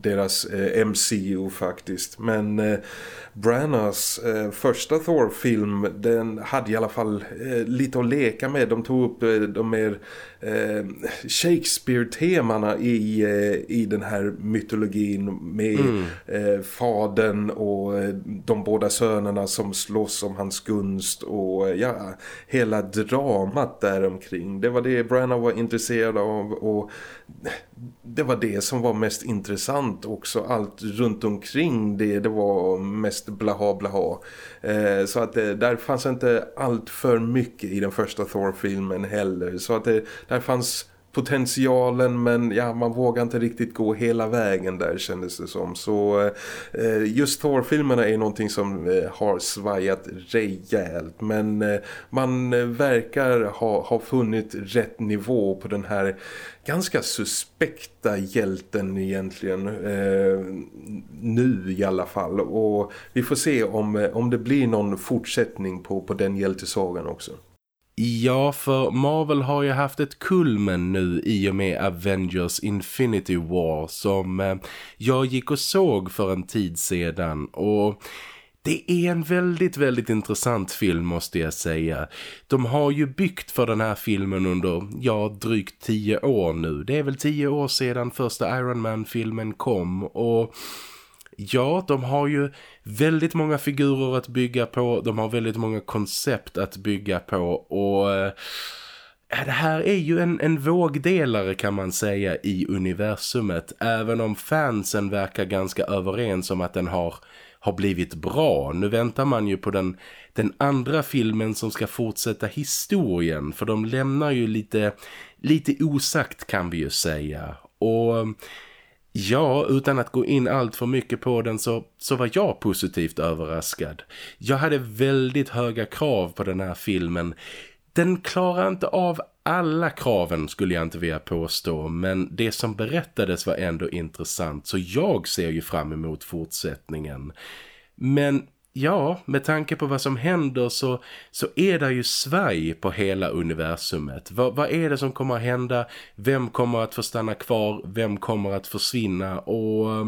deras eh, MCU faktiskt. Men eh, Branners eh, första Thor-film den hade i alla fall eh, lite att leka med. De tog upp eh, de mer eh, Shakespeare-temana i, eh, i den här mytologin med mm. eh, faden och de båda sönerna som slåss om hans gunst och ja, hela dramat däromkring. Det var det Branagh var intresserad av och det var det som var mest intressant också. Allt runt omkring det, det var mest blaha blaha. Eh, så att det, där fanns inte allt för mycket i den första Thor-filmen heller. Så att det, där fanns potentialen men ja, man vågar inte riktigt gå hela vägen där kändes det som. Så eh, just Thor-filmerna är någonting som eh, har svajat rejält men eh, man eh, verkar ha, ha funnit rätt nivå på den här ganska suspekta hjälten egentligen eh, nu i alla fall och vi får se om, eh, om det blir någon fortsättning på, på den hjältesagan också. Ja, för Marvel har ju haft ett kulmen nu i och med Avengers Infinity War som eh, jag gick och såg för en tid sedan och... Det är en väldigt, väldigt intressant film måste jag säga. De har ju byggt för den här filmen under, ja, drygt tio år nu. Det är väl tio år sedan första Iron Man-filmen kom och Ja, de har ju väldigt många figurer att bygga på. De har väldigt många koncept att bygga på. Och eh, äh, det här är ju en, en vågdelare kan man säga i universumet. Även om fansen verkar ganska överens om att den har, har blivit bra. Nu väntar man ju på den, den andra filmen som ska fortsätta historien. För de lämnar ju lite, lite osagt kan vi ju säga. Och Ja, utan att gå in allt för mycket på den så, så var jag positivt överraskad. Jag hade väldigt höga krav på den här filmen. Den klarar inte av alla kraven skulle jag inte vilja påstå men det som berättades var ändå intressant så jag ser ju fram emot fortsättningen. Men ja, med tanke på vad som händer så, så är det ju svaj på hela universumet. Va, vad är det som kommer att hända? Vem kommer att få stanna kvar? Vem kommer att försvinna? Och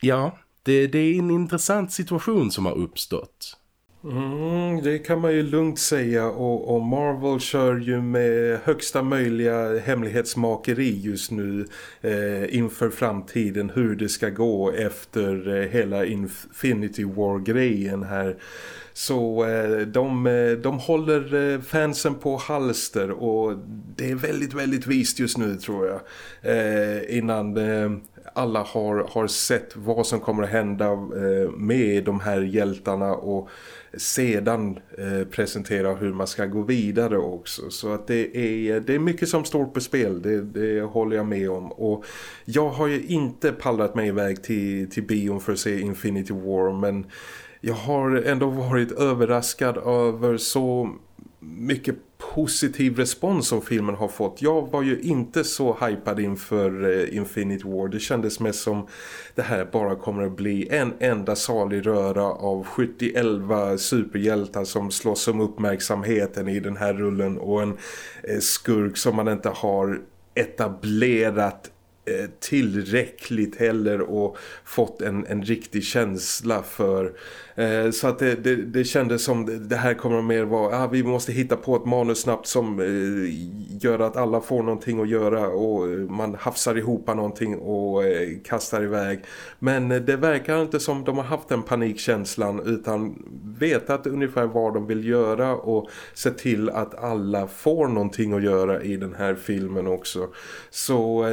ja, det, det är en intressant situation som har uppstått. Mm, det kan man ju lugnt säga och, och, Marvel kör ju med högsta möjliga hemlighetsmakeri just nu eh, inför framtiden hur det ska gå efter eh, hela Infinity War-grejen här. Så eh, de, eh, de håller eh, fansen på halster och det är väldigt, väldigt vist just nu tror jag. Eh, innan eh, alla har, har sett vad som kommer att hända eh, med de här hjältarna och sedan eh, presentera hur man ska gå vidare också. Så att det är, det är mycket som står på spel, det, det håller jag med om. Och jag har ju inte pallrat mig iväg till, till bion för att se Infinity War men jag har ändå varit överraskad över så mycket positiv respons som filmen har fått. Jag var ju inte så hypad inför eh, Infinite War. Det kändes mest som det här bara kommer att bli en enda salig röra av 71 superhjältar som slåss om uppmärksamheten i den här rullen och en eh, skurk som man inte har etablerat Eh, tillräckligt heller och fått en, en riktig känsla för. Eh, så att det, det, det kändes som det här kommer mer vara, ah, vi måste hitta på ett manus snabbt som eh, gör att alla får någonting att göra och eh, man hafsar ihop någonting och kastar iväg. Men det verkar inte som de har haft den panikkänslan utan vetat ungefär vad de vill göra och se till att alla får någonting att göra i den här filmen också. Så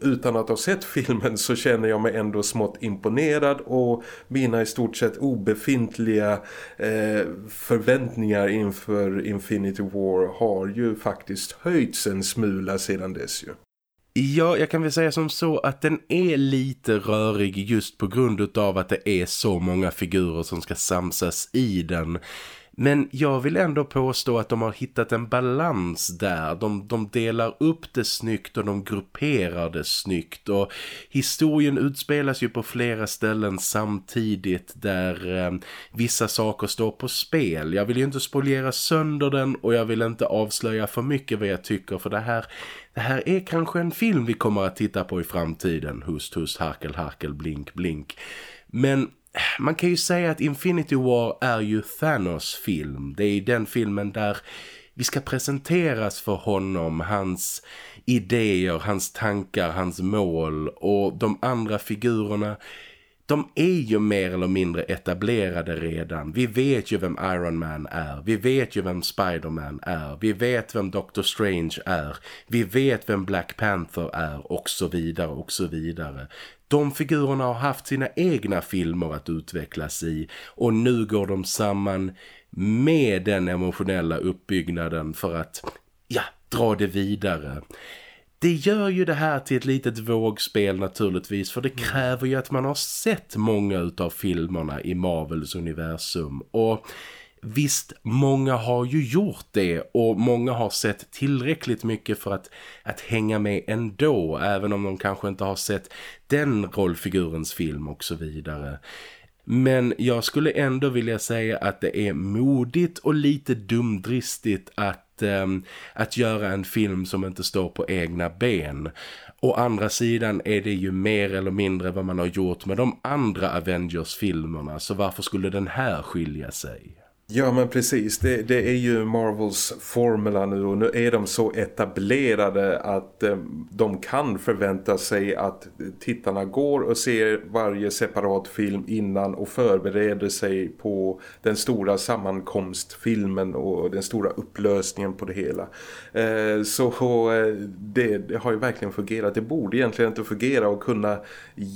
utan att ha sett filmen så känner jag mig ändå smått imponerad och mina i stort sett obefintliga eh, förväntningar inför Infinity War har ju faktiskt höjts en smula sedan dess ju. Ja, jag kan väl säga som så att den är lite rörig just på grund av att det är så många figurer som ska samsas i den. Men jag vill ändå påstå att de har hittat en balans där. De, de delar upp det snyggt och de grupperar det snyggt. Och historien utspelas ju på flera ställen samtidigt där eh, vissa saker står på spel. Jag vill ju inte spoliera sönder den och jag vill inte avslöja för mycket vad jag tycker. För det här, det här är kanske en film vi kommer att titta på i framtiden. Hust, hust, harkel, harkel, blink, blink. Men man kan ju säga att Infinity War är ju Thanos film. Det är den filmen där vi ska presenteras för honom, hans idéer, hans tankar, hans mål och de andra figurerna de är ju mer eller mindre etablerade redan. Vi vet ju vem Iron Man är. Vi vet ju vem Spider-Man är. Vi vet vem Doctor Strange är. Vi vet vem Black Panther är och så vidare och så vidare. De figurerna har haft sina egna filmer att utvecklas i och nu går de samman med den emotionella uppbyggnaden för att ja, dra det vidare. Det gör ju det här till ett litet vågspel naturligtvis för det mm. kräver ju att man har sett många av filmerna i Marvels universum och Visst, många har ju gjort det och många har sett tillräckligt mycket för att, att hänga med ändå även om de kanske inte har sett den rollfigurens film och så vidare. Men jag skulle ändå vilja säga att det är modigt och lite dumdristigt att, um, att göra en film som inte står på egna ben. Å andra sidan är det ju mer eller mindre vad man har gjort med de andra Avengers-filmerna så varför skulle den här skilja sig? Ja men precis, det, det, är ju Marvels formula nu och nu är de så etablerade att eh, de kan förvänta sig att tittarna går och ser varje separat film innan och förbereder sig på den stora sammankomstfilmen och den stora upplösningen på det hela. Eh, så eh, det, det, har ju verkligen fungerat. Det borde egentligen inte fungera och kunna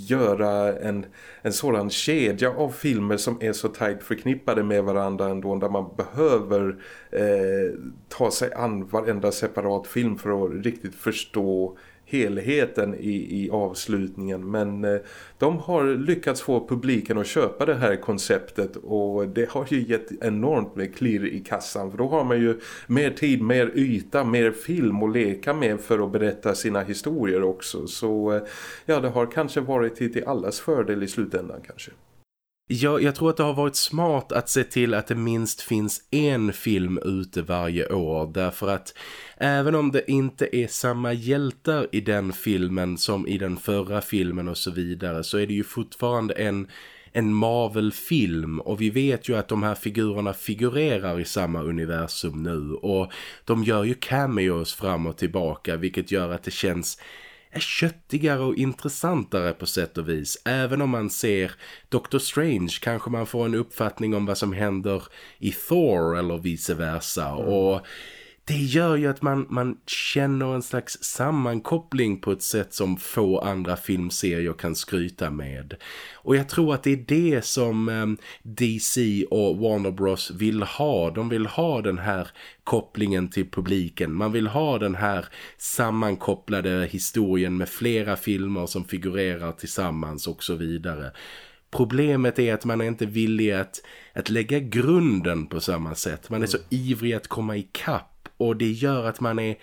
göra en, en sådan kedja av filmer som är så tajt förknippade med varandra ändå där man behöver eh, ta sig an varenda separat film för att riktigt förstå helheten i, i avslutningen. Men eh, de har lyckats få publiken att köpa det här konceptet och det har ju gett enormt med klirr i kassan. För då har man ju mer tid, mer yta, mer film att leka med för att berätta sina historier också. Så eh, ja det har kanske varit till allas fördel i slutändan kanske. Ja, jag tror att det har varit smart att se till att det minst finns en film ute varje år. Därför att även om det inte är samma hjältar i den filmen som i den förra filmen och så vidare så är det ju fortfarande en en Marvel-film. Och vi vet ju att de här figurerna figurerar i samma universum nu. Och de gör ju cameos fram och tillbaka vilket gör att det känns är köttigare och intressantare på sätt och vis. Även om man ser Doctor Strange kanske man får en uppfattning om vad som händer i Thor eller vice versa. Mm. Och det gör ju att man, man känner en slags sammankoppling på ett sätt som få andra filmserier kan skryta med. Och jag tror att det är det som eh, DC och Warner Bros vill ha. De vill ha den här kopplingen till publiken. Man vill ha den här sammankopplade historien med flera filmer som figurerar tillsammans och så vidare. Problemet är att man är inte villig att, att lägga grunden på samma sätt. Man är så ivrig att komma i kapp och det gör att man är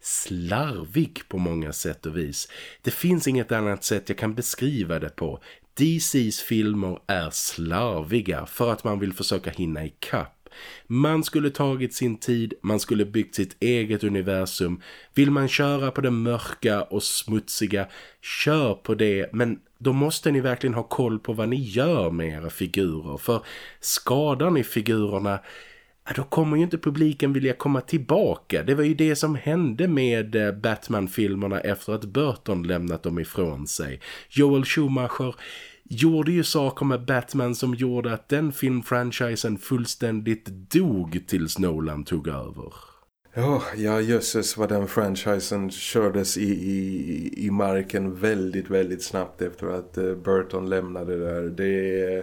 slarvig på många sätt och vis. Det finns inget annat sätt jag kan beskriva det på. DCs filmer är slarviga för att man vill försöka hinna i kapp. Man skulle tagit sin tid, man skulle byggt sitt eget universum. Vill man köra på det mörka och smutsiga, kör på det. Men då måste ni verkligen ha koll på vad ni gör med era figurer. För skadar ni figurerna då kommer ju inte publiken vilja komma tillbaka. Det var ju det som hände med eh, Batman-filmerna efter att Burton lämnat dem ifrån sig. Joel Schumacher gjorde ju saker med Batman som gjorde att den filmfranchisen fullständigt dog tills Nolan tog över. Ja, ja jösses vad den franchisen kördes i, i, i marken väldigt, väldigt snabbt efter att uh, Burton lämnade där. Det,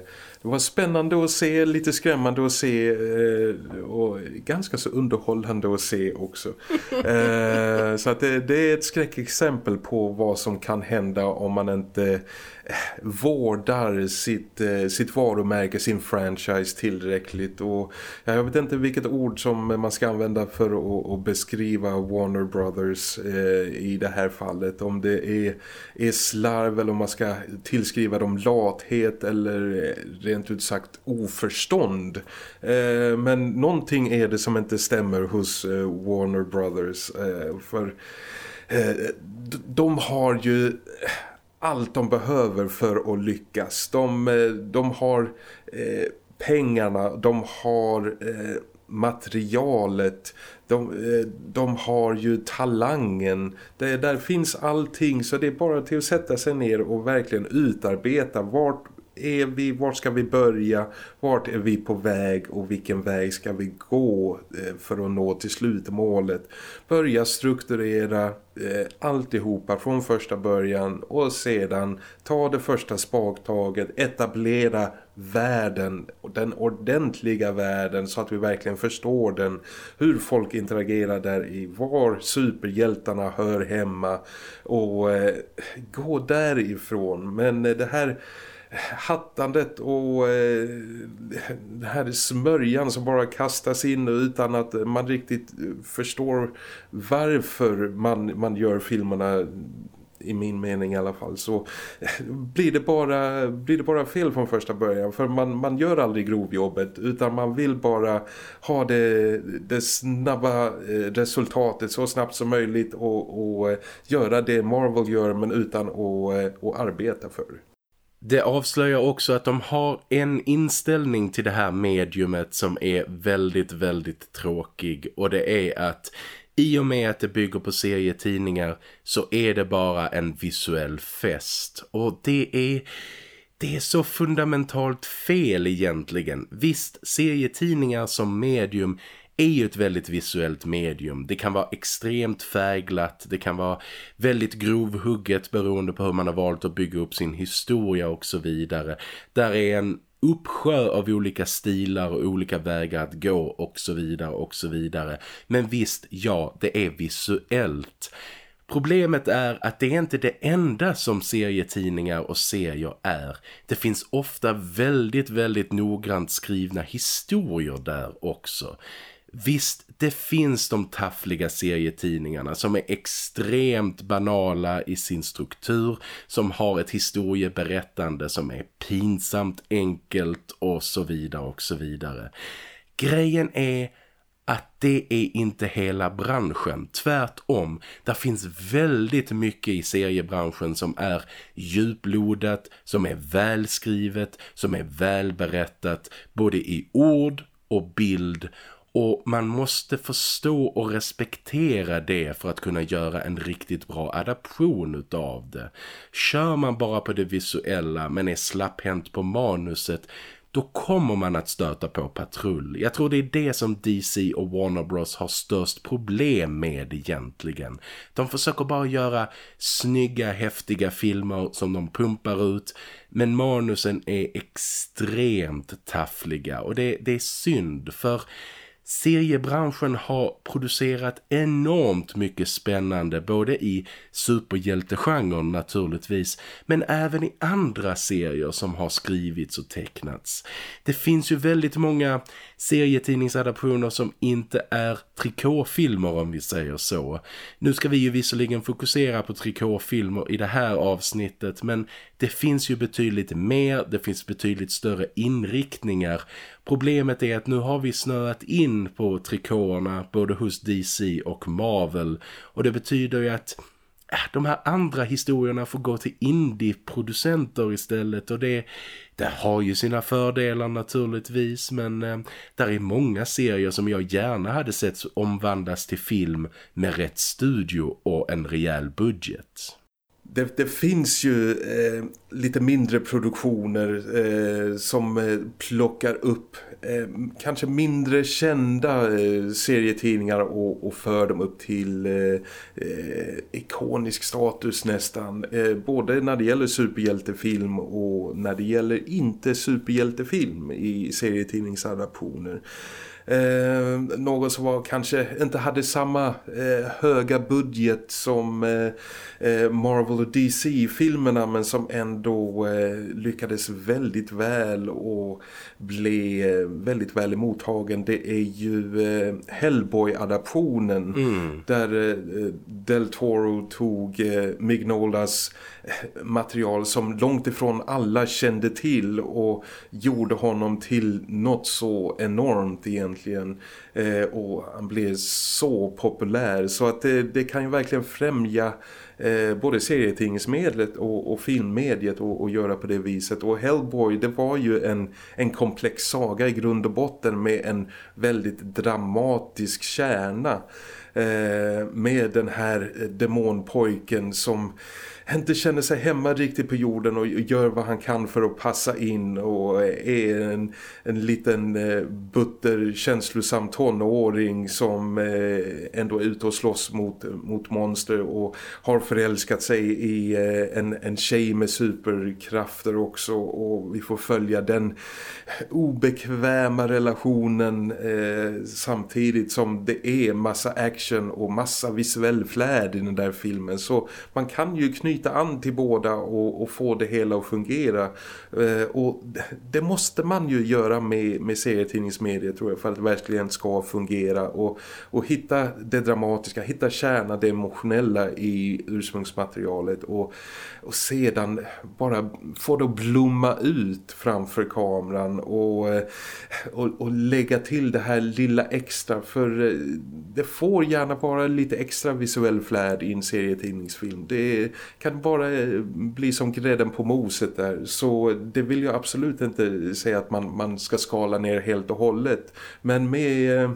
det, var spännande att se, lite skrämmande att se uh, och ganska så underhållande att se också. uh, så att det, det, är ett skräckexempel på vad som kan hända om man inte vårdar sitt, eh, sitt varumärke, sin franchise tillräckligt. Och jag vet inte vilket ord som man ska använda för att, att beskriva Warner Brothers eh, i det här fallet. Om det är, är slarv eller om man ska tillskriva dem lathet eller eh, rent ut sagt oförstånd. Eh, men någonting är det som inte stämmer hos eh, Warner Brothers eh, för eh, de har ju allt de behöver för att lyckas. De, eh, de har eh, pengarna, de har eh, materialet, de, eh, de har ju talangen. Det, där finns allting så det är bara till att sätta sig ner och verkligen utarbeta vart är vi, vart ska vi börja, vart är vi på väg och vilken väg ska vi gå eh, för att nå till slutmålet. Börja strukturera eh, alltihopa från första början och sedan ta det första spaktaget, etablera världen, den ordentliga världen så att vi verkligen förstår den, hur folk interagerar där i, var superhjältarna hör hemma och eh, gå därifrån. Men eh, det här hattandet och eh, den här smörjan som bara kastas in utan att man riktigt förstår varför man, man gör filmerna i min mening i alla fall så blir det bara, blir det bara fel från första början. För man, man gör aldrig grovjobbet utan man vill bara ha det, det snabba eh, resultatet så snabbt som möjligt och, och eh, göra det Marvel gör men utan att, eh, att arbeta för. Det avslöjar också att de har en inställning till det här mediumet som är väldigt, väldigt tråkig. Och det är att i och med att det bygger på serietidningar så är det bara en visuell fest. Och det är... Det är så fundamentalt fel egentligen. Visst, serietidningar som medium är ju ett väldigt visuellt medium. Det kan vara extremt färgglatt, det kan vara väldigt grovhugget beroende på hur man har valt att bygga upp sin historia och så vidare. Där är en uppsjö av olika stilar och olika vägar att gå och så vidare och så vidare. Men visst, ja, det är visuellt. Problemet är att det är inte det enda som serietidningar och serier är. Det finns ofta väldigt, väldigt noggrant skrivna historier där också. Visst, det finns de taffliga serietidningarna som är extremt banala i sin struktur, som har ett historieberättande som är pinsamt enkelt och så vidare och så vidare. Grejen är att det är inte hela branschen. Tvärtom, där finns väldigt mycket i seriebranschen som är djuplodat, som är välskrivet, som är välberättat, både i ord och bild och man måste förstå och respektera det för att kunna göra en riktigt bra adaption utav det. Kör man bara på det visuella men är slapphänt på manuset då kommer man att stöta på patrull. Jag tror det är det som DC och Warner Bros har störst problem med egentligen. De försöker bara göra snygga, häftiga filmer som de pumpar ut. Men manusen är extremt taffliga och det, det är synd för seriebranschen har producerat enormt mycket spännande både i superhjältegenren naturligtvis men även i andra serier som har skrivits och tecknats. Det finns ju väldigt många serietidningsadaptioner som inte är trikåfilmer om vi säger så. Nu ska vi ju visserligen fokusera på trikåfilmer i det här avsnittet men det finns ju betydligt mer, det finns betydligt större inriktningar. Problemet är att nu har vi snöat in på trikåerna både hos DC och Marvel och det betyder ju att äh, de här andra historierna får gå till indie-producenter istället och det, det har ju sina fördelar naturligtvis men eh, där är många serier som jag gärna hade sett omvandlas till film med rätt studio och en rejäl budget det, det, finns ju eh, lite mindre produktioner eh, som eh, plockar upp eh, kanske mindre kända eh, serietidningar och, och, för dem upp till eh, eh ikonisk status nästan. Eh, både när det gäller superhjältefilm och när det gäller inte superhjältefilm i serietidningsadaptioner. Eh, någon som var, kanske inte hade samma eh, höga budget som eh, eh Marvel och DC-filmerna men som ändå eh, lyckades väldigt väl och blev väldigt väl emottagen. Det är ju eh, Hellboy-adaptionen mm. där Del Toro tog Mignolas material som långt ifrån alla kände till och gjorde honom till något så enormt egentligen. Eh, och han blev så populär. Så att det, det kan ju verkligen främja eh, både serietingsmedlet och, och filmmediet och, och, göra på det viset. Och Hellboy det var ju en, en komplex saga i grund och botten med en väldigt dramatisk kärna. Eh, med den här eh, demonpojken som inte känner sig hemma riktigt på jorden och gör vad han kan för att passa in och är en, en liten eh, butter känslosam tonåring som eh, ändå är ute och slåss mot, mot monster och har förälskat sig i eh, en, en tjej med superkrafter också och vi får följa den obekväma relationen eh, samtidigt som det är massa action och massa visuell flärd i den där filmen så man kan ju knyta knyta an till båda och, och få det hela att fungera. Eh, och det måste man ju göra med, med serietidningsmedier tror jag för att det verkligen ska fungera och, och hitta det dramatiska, hitta kärna det emotionella i ursprungsmaterialet och, och sedan bara få det att blomma ut framför kameran och, eh, och, och lägga till det här lilla extra för eh, det får gärna vara lite extra visuell flärd i en serietidningsfilm. Det kan bara eh, bli som grädden på moset där så det vill jag absolut inte säga att man, man ska skala ner helt och hållet men med,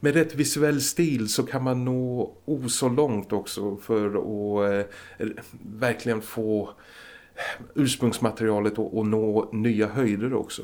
med rätt visuell stil så kan man nå oså långt också för att eh, verkligen få ursprungsmaterialet att nå nya höjder också.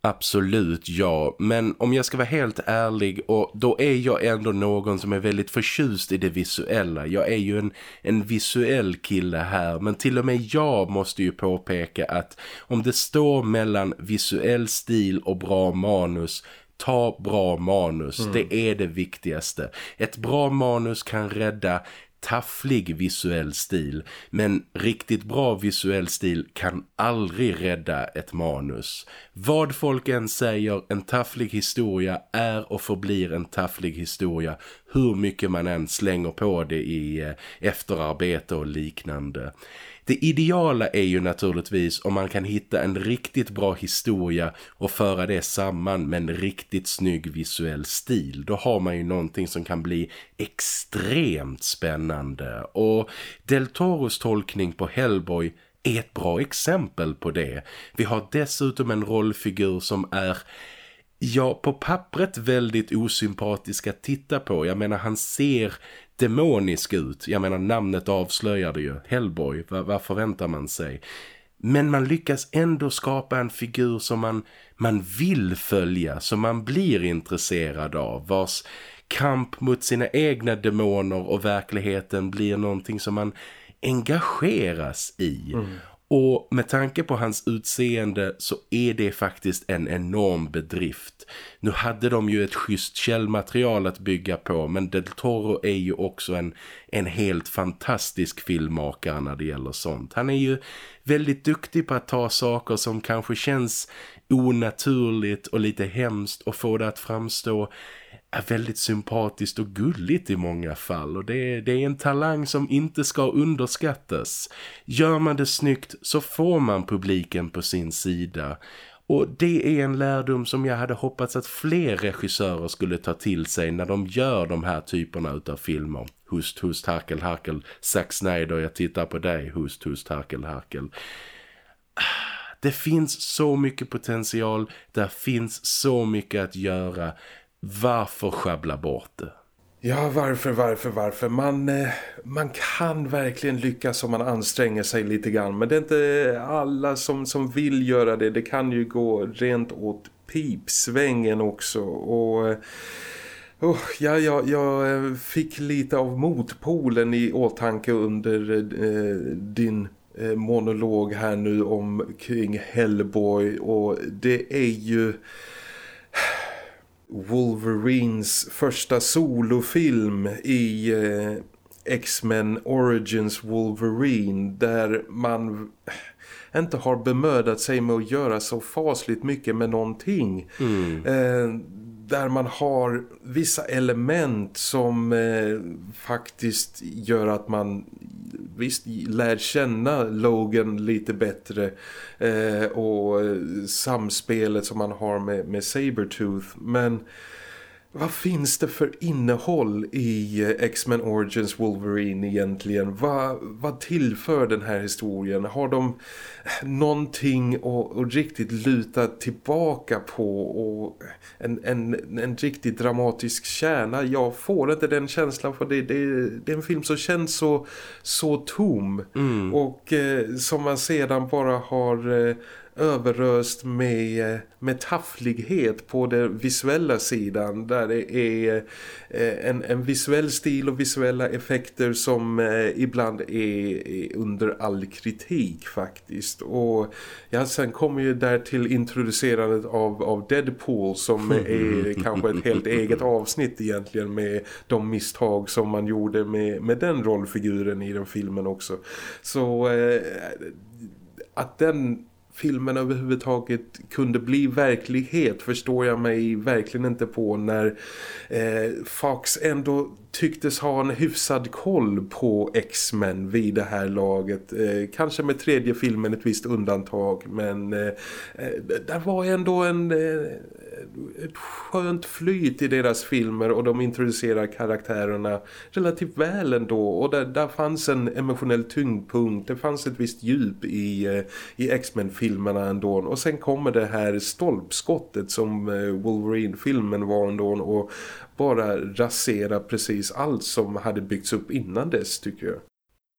Absolut, ja. Men om jag ska vara helt ärlig och då är jag ändå någon som är väldigt förtjust i det visuella. Jag är ju en, en visuell kille här men till och med jag måste ju påpeka att om det står mellan visuell stil och bra manus ta bra manus. Mm. Det är det viktigaste. Ett bra manus kan rädda tafflig visuell stil men riktigt bra visuell stil kan aldrig rädda ett manus. Vad folk än säger, en tafflig historia är och förblir en tafflig historia hur mycket man än slänger på det i eh, efterarbete och liknande. Det ideala är ju naturligtvis om man kan hitta en riktigt bra historia och föra det samman med en riktigt snygg visuell stil. Då har man ju någonting som kan bli extremt spännande. Och Del Toros tolkning på Hellboy är ett bra exempel på det. Vi har dessutom en rollfigur som är ja, på pappret väldigt osympatisk att titta på. Jag menar, han ser demonisk ut. Jag menar, namnet avslöjar det ju. Hellboy, vad, vad förväntar man sig? Men man lyckas ändå skapa en figur som man, man vill följa, som man blir intresserad av, vars kamp mot sina egna demoner och verkligheten blir någonting som man engageras i. Mm. Och med tanke på hans utseende så är det faktiskt en enorm bedrift. Nu hade de ju ett schysst källmaterial att bygga på men Del Toro är ju också en, en helt fantastisk filmmakare när det gäller sånt. Han är ju väldigt duktig på att ta saker som kanske känns onaturligt och lite hemskt och få det att framstå är väldigt sympatiskt och gulligt i många fall och det, det är en talang som inte ska underskattas. Gör man det snyggt så får man publiken på sin sida och det är en lärdom som jag hade hoppats att fler regissörer skulle ta till sig när de gör de här typerna av filmer. Hust, hust, harkel, harkel. Zack Snyder, jag tittar på dig. Hust, hust, harkel, harkel. Ah, det finns så mycket potential. Där finns så mycket att göra. Varför sjabbla bort det? Ja, varför, varför, varför? Man, eh, man kan verkligen lyckas om man anstränger sig lite grann. Men det är inte alla som, som vill göra det. Det kan ju gå rent åt pipsvängen också. Och... Eh, oh, ja, ja, jag eh, fick lite av motpolen i åtanke under eh, din eh, monolog här nu om kring Hellboy och det är ju Wolverines första solofilm i eh, X-Men Origins Wolverine där man inte har bemödat sig med att göra så fasligt mycket med någonting. Mm. Eh, där man har vissa element som eh, faktiskt gör att man visst lär känna Logan lite bättre eh, och eh, samspelet som man har med, med Sabertooth men vad finns det för innehåll i eh, X-Men Origins Wolverine egentligen? Vad, vad tillför den här historien? Har de någonting att, att riktigt luta tillbaka på och en, en, en riktigt dramatisk kärna? Jag får inte den känslan för det, det, det är en film som känns så, så tom mm. och eh, som man sedan bara har... Eh, överröst med, med tafflighet på den visuella sidan där det är eh, en, en visuell stil och visuella effekter som eh, ibland är, är under all kritik faktiskt. Och ja, sen kommer ju där till introducerandet av, av Deadpool som är kanske ett helt eget avsnitt egentligen med de misstag som man gjorde med, med den rollfiguren i den filmen också. Så eh, att den filmen överhuvudtaget kunde bli verklighet förstår jag mig verkligen inte på när eh, Fox ändå tycktes ha en hyfsad koll på X-Men vid det här laget. Eh, kanske med tredje filmen ett visst undantag men eh, eh det var ändå en, eh, ett skönt flyt i deras filmer och de introducerar karaktärerna relativt väl ändå. Och där, där fanns en emotionell tyngdpunkt, det fanns ett visst djup i, eh, i X-Men-filmerna ändå. Och sen kommer det här stolpskottet som eh, Wolverine-filmen var ändå och bara rasera precis allt som hade byggts upp innan dess tycker jag.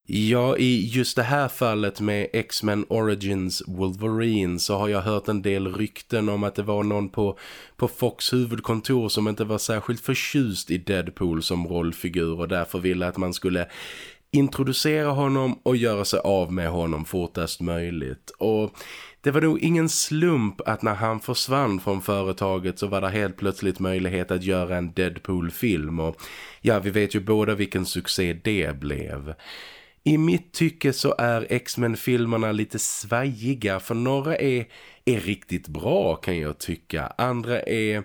Ja, i just det här fallet med X-Men Origins Wolverine så har jag hört en del rykten om att det var någon på, på Fox huvudkontor som inte var särskilt förtjust i Deadpool som rollfigur och därför ville att man skulle introducera honom och göra sig av med honom fortast möjligt. Och det var nog ingen slump att när han försvann från företaget så var det helt plötsligt möjlighet att göra en Deadpool-film och ja, vi vet ju båda vilken succé det blev. I mitt tycke så är X-Men-filmerna lite svajiga för några är, är riktigt bra kan jag tycka. Andra är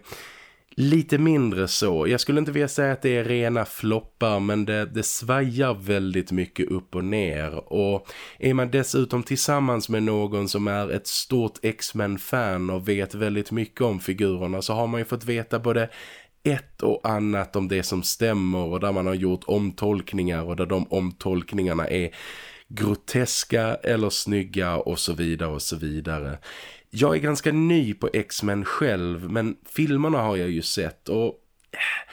lite mindre så. Jag skulle inte vilja säga att det är rena floppar men det, det svajar väldigt mycket upp och ner. Och är man dessutom tillsammans med någon som är ett stort X-Men-fan och vet väldigt mycket om figurerna så har man ju fått veta både ett och annat om det som stämmer och där man har gjort omtolkningar och där de omtolkningarna är groteska eller snygga och så vidare och så vidare. Jag är ganska ny på X-Men själv men filmerna har jag ju sett och eh,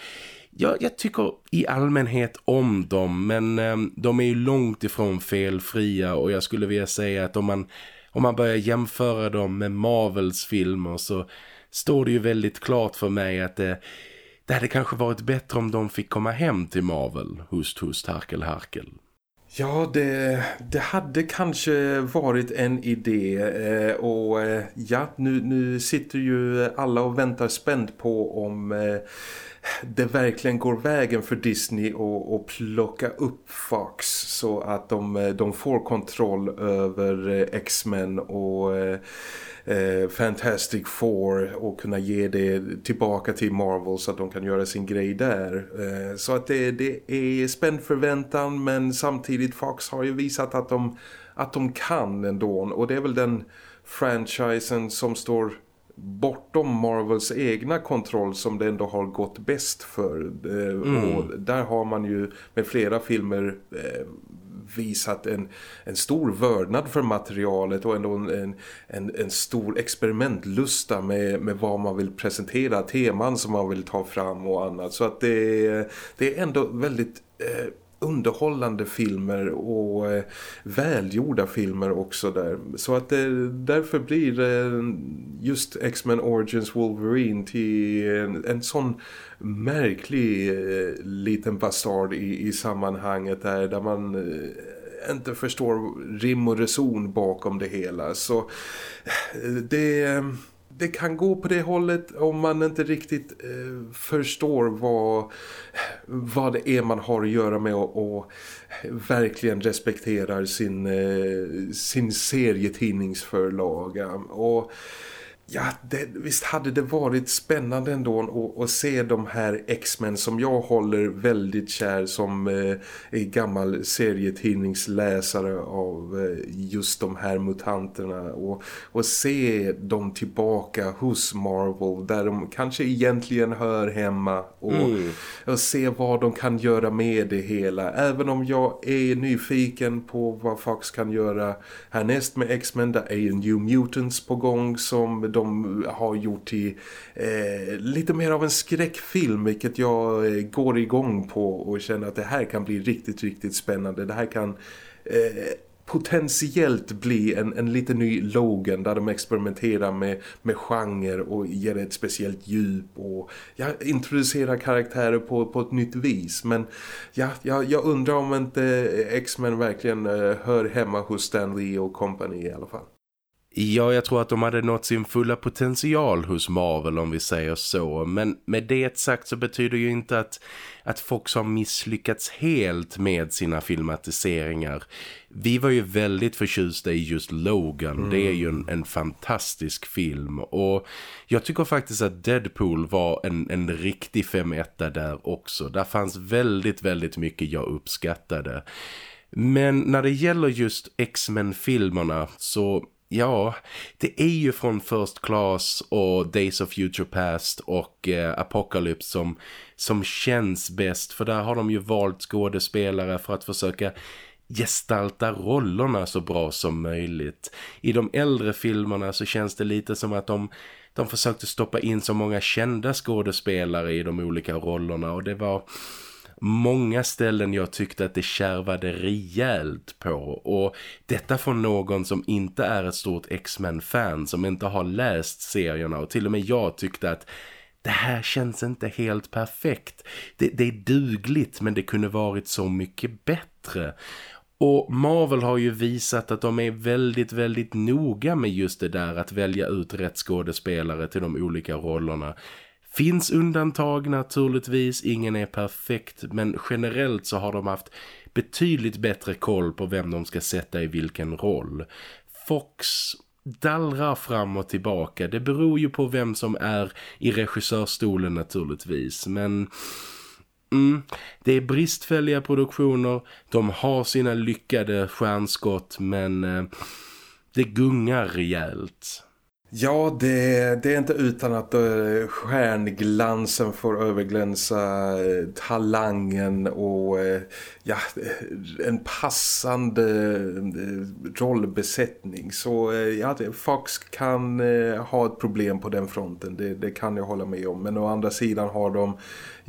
jag, jag tycker i allmänhet om dem men eh, de är ju långt ifrån felfria och jag skulle vilja säga att om man, om man börjar jämföra dem med Marvels filmer så står det ju väldigt klart för mig att det, det hade kanske varit bättre om de fick komma hem till Marvel, hust hust harkel harkel. Ja, det, det hade kanske varit en idé eh, och eh, ja, nu, nu sitter ju alla och väntar spänt på om eh, det verkligen går vägen för Disney att plocka upp Fox så att de, eh, de får kontroll över eh, X-Men och eh, eh, Fantastic Four och kunna ge det tillbaka till Marvel så att de kan göra sin grej där. Eh, så att det, det är spänd förväntan men samtidigt Fox har ju visat att de, att de kan ändå och det är väl den franchisen som står bortom Marvels egna kontroll som det ändå har gått bäst för. Eh, mm. Och där har man ju med flera filmer eh, visat en, en stor vördnad för materialet och ändå en, en, en stor experimentlusta med, med vad man vill presentera, teman som man vill ta fram och annat. Så att det, det är ändå väldigt... Eh, underhållande filmer och eh, välgjorda filmer också där. Så att det, därför blir eh, just X-Men Origins Wolverine till en, en sån märklig eh, liten bastard i, i sammanhanget där, där man eh, inte förstår rim och reson bakom det hela. Så det det kan gå på det hållet om man inte riktigt eh, förstår vad, vad det är man har att göra med och, och verkligen respekterar sin, eh, sin serietidningsförlaga. Och Ja, det, visst hade det varit spännande ändå att, att se de här X-Men som jag håller väldigt kär som eh, gammal serietidningsläsare av eh, just de här mutanterna och, och se dem tillbaka hos Marvel där de kanske egentligen hör hemma och, mm. och se vad de kan göra med det hela. Även om jag är nyfiken på vad Fox kan göra härnäst med X-Men, där är ju New Mutants på gång som de har gjort till eh, lite mer av en skräckfilm vilket jag eh, går igång på och känner att det här kan bli riktigt, riktigt spännande. Det här kan eh, potentiellt bli en, en lite ny Logan där de experimenterar med, med genre och ger ett speciellt djup och ja, introducerar karaktärer på, på ett nytt vis. Men ja, jag, jag undrar om inte eh, X-Men verkligen eh, hör hemma hos Stan Lee och company i alla fall. Ja, jag tror att de hade nått sin fulla potential hos Marvel om vi säger så. Men med det sagt så betyder ju inte att, att Fox har misslyckats helt med sina filmatiseringar. Vi var ju väldigt förtjusta i just Logan. Mm. Det är ju en, en, fantastisk film. Och jag tycker faktiskt att Deadpool var en, en riktig 5 där också. Där fanns väldigt, väldigt mycket jag uppskattade. Men när det gäller just X-Men-filmerna så Ja, det är ju från First Class och Days of Future Past och eh, Apocalypse som, som känns bäst. För där har de ju valt skådespelare för att försöka gestalta rollerna så bra som möjligt. I de äldre filmerna så känns det lite som att de, de försökte stoppa in så många kända skådespelare i de olika rollerna och det var många ställen jag tyckte att det kärvade rejält på och detta från någon som inte är ett stort X-Men-fan som inte har läst serierna och till och med jag tyckte att det här känns inte helt perfekt. Det, det är dugligt men det kunde varit så mycket bättre. Och Marvel har ju visat att de är väldigt, väldigt noga med just det där att välja ut rätt skådespelare till de olika rollerna. Finns undantag naturligtvis, ingen är perfekt men generellt så har de haft betydligt bättre koll på vem de ska sätta i vilken roll. Fox dallrar fram och tillbaka, det beror ju på vem som är i regissörstolen naturligtvis men... Mm, det är bristfälliga produktioner, de har sina lyckade stjärnskott men eh, det gungar rejält. Ja, det, det, är inte utan att uh, stjärnglansen får överglänsa uh, talangen och uh, ja, en passande rollbesättning. Så ja, Fox kan ha ett problem på den fronten, det, det, kan jag hålla med om. Men å andra sidan har de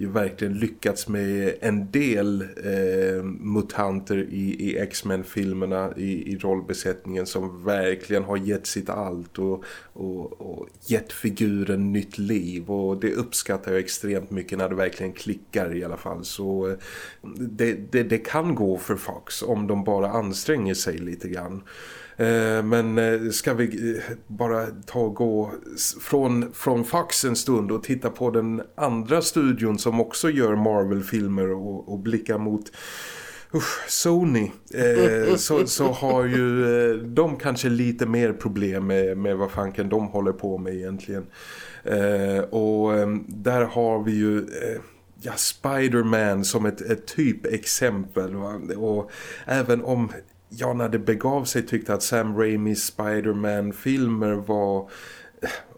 ju verkligen lyckats med en del eh, mutanter i, i X-Men-filmerna i, i rollbesättningen som verkligen har gett sitt allt och, och, och gett figuren nytt liv och det uppskattar jag extremt mycket när det verkligen klickar i alla fall så eh, det, det, det kan gå för Fox om de bara anstränger sig lite grann. Eh, men eh, ska vi eh, bara ta och gå från, från Fox en stund och titta på den andra studion som också gör Marvel-filmer och, och blicka mot Usch, Sony eh, så, så har ju eh, de kanske lite mer problem med, med vad fanken de håller på med egentligen. Eh, och ehm, där har vi ju ja, Spider-Man som ett, ett typexempel. Och även om ja, när det begav sig tyckte att Sam Raimis Spider-Man-filmer var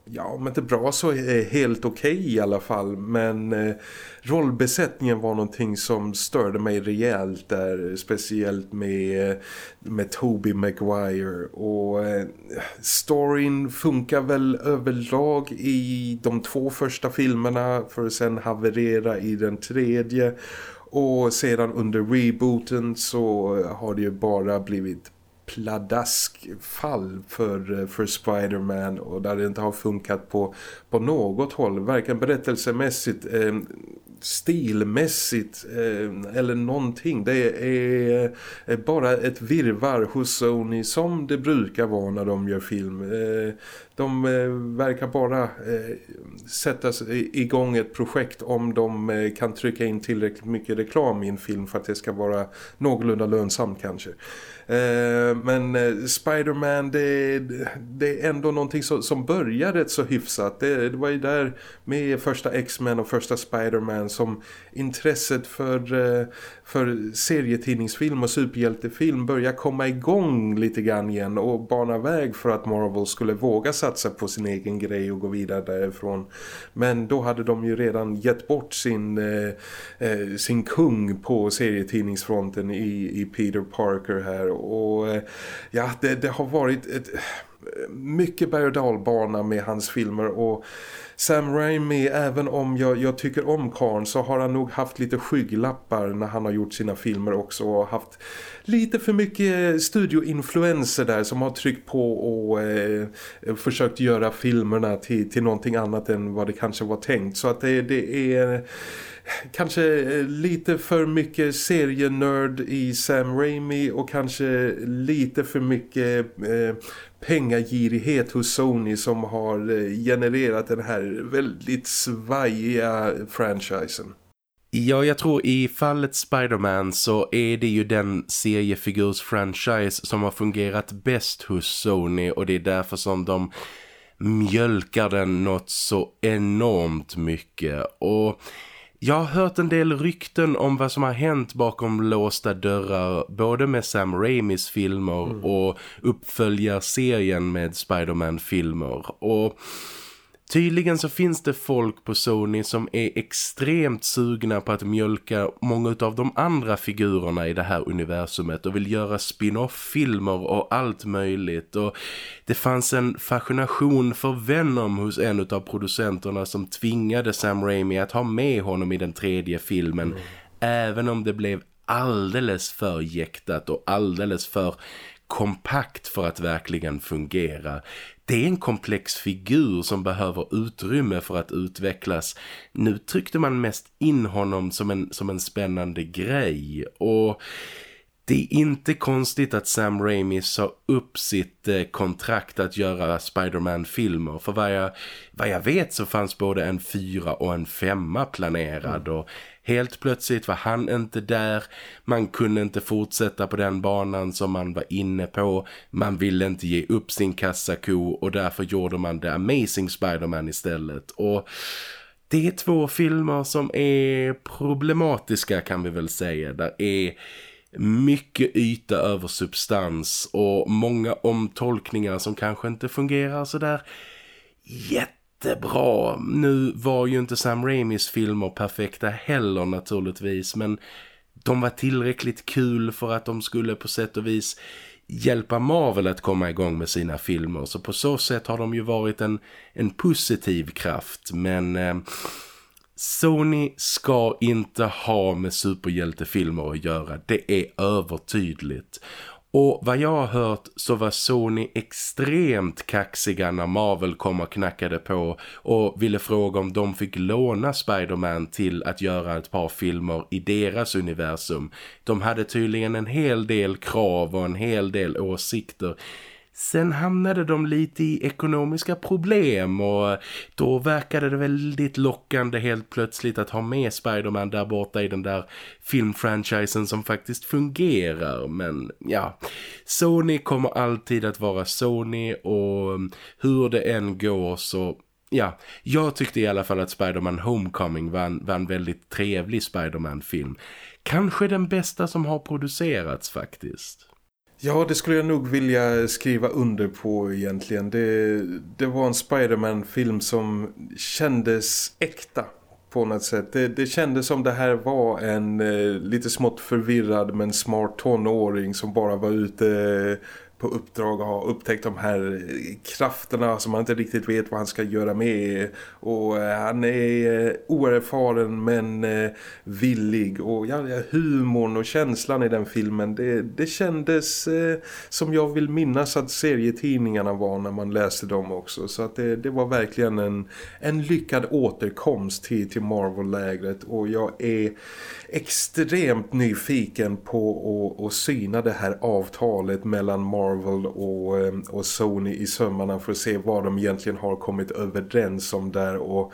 ja, om inte bra så helt okej okay i alla fall. Men eh, rollbesättningen var någonting som störde mig rejält där. Speciellt med, med Toby Maguire. Och eh, storyn funkar väl överlag i de två första filmerna för att sen haverera i den tredje. Och sedan under rebooten så har det ju bara blivit pladaskfall för, eh, för Spider-Man. Och där det inte har funkat på, på något håll, varken berättelsemässigt eh, stilmässigt eh, eller någonting. Det är eh, bara ett virvar hos Sony som det brukar vara när de gör film. Eh, de eh, verkar bara eh, sätta igång ett projekt om de eh, kan trycka in tillräckligt mycket reklam i en film för att det ska vara någorlunda lönsamt kanske. Eh, men Spiderman Spider-Man det, det, är ändå någonting som, som börjar rätt så hyfsat. Det, det var ju där med första X-Men och första Spider-Man som intresset för, eh, för serietidningsfilm och superhjältefilm börjar komma igång lite grann igen och bana väg för att Marvel skulle våga satsa på sin egen grej och gå vidare därifrån. Men då hade de ju redan gett bort sin, eh, eh sin kung på serietidningsfronten i, i Peter Parker här och eh, ja, det, det har varit ett eh, mycket berg- och dalbana med hans filmer och Sam Raimi, även om jag, jag tycker om Karn så har han nog haft lite skygglappar när han har gjort sina filmer också och haft lite för mycket studioinfluenser där som har tryckt på och eh, försökt göra filmerna till, till någonting annat än vad det kanske var tänkt. Så att det, det är kanske eh, lite för mycket serienörd i Sam Raimi och kanske lite för mycket eh, pengagirighet hos Sony som har eh, genererat den här väldigt svajiga franchisen. Ja, jag tror i fallet Spider-Man så är det ju den seriefigurs-franchise som har fungerat bäst hos Sony och det är därför som de mjölkar den något så enormt mycket och jag har hört en del rykten om vad som har hänt bakom låsta dörrar både med Sam Raimis filmer mm. och uppföljarserien med Spider-Man-filmer och Tydligen så finns det folk på Sony som är extremt sugna på att mjölka många av de andra figurerna i det här universumet och vill göra spin-off-filmer och allt möjligt. Och det fanns en fascination för Venom hos en av producenterna som tvingade Sam Raimi att ha med honom i den tredje filmen. Mm. Även om det blev alldeles för jäktat och alldeles för kompakt för att verkligen fungera. Det är en komplex figur som behöver utrymme för att utvecklas. Nu tryckte man mest in honom som en, som en spännande grej och... Det är inte konstigt att Sam Raimi sa upp sitt eh, kontrakt att göra Spider-Man-filmer. För vad jag, vad jag vet så fanns både en fyra och en femma planerad. Mm. Och Helt plötsligt var han inte där. Man kunde inte fortsätta på den banan som man var inne på. Man ville inte ge upp sin kassako och därför gjorde man The Amazing Spider-Man istället. Och det är två filmer som är problematiska kan vi väl säga. Där är mycket yta över substans och många omtolkningar som kanske inte fungerar så där jätte jättebra. Nu var ju inte Sam Raimis filmer perfekta heller naturligtvis men de var tillräckligt kul för att de skulle på sätt och vis hjälpa Marvel att komma igång med sina filmer. Så på så sätt har de ju varit en, en positiv kraft men... Eh, Sony ska inte ha med superhjältefilmer att göra. Det är övertydligt. Och vad jag har hört så var Sony extremt kaxiga när Marvel kom och knackade på och ville fråga om de fick låna Spiderman till att göra ett par filmer i deras universum. De hade tydligen en hel del krav och en hel del åsikter Sen hamnade de lite i ekonomiska problem och då verkade det väldigt lockande helt plötsligt att ha med Spiderman där borta i den där filmfranchisen som faktiskt fungerar. Men ja, Sony kommer alltid att vara Sony och hur det än går så ja, jag tyckte i alla fall att Spiderman Homecoming var en, var en väldigt trevlig Spiderman-film. Kanske den bästa som har producerats faktiskt. Ja, det skulle jag nog vilja skriva under på egentligen. Det, det var en Spiderman-film som kändes äkta på något sätt. Det, det kändes som det här var en eh, lite smått förvirrad men smart tonåring som bara var ute på uppdrag och har upptäckt de här krafterna som man inte riktigt vet vad han ska göra med. Och eh, han är eh, oerfaren men eh, villig. Och ja, humorn och känslan i den filmen, det, det kändes som jag vill minnas att serietidningarna var när man läste dem också. Så att det, det var verkligen en, en lyckad återkomst till, till Marvel-lägret. Och jag är extremt nyfiken på att, att syna det här avtalet mellan Marvel och, eh, och Sony i sömmarna för att se vad de egentligen har kommit överens om där och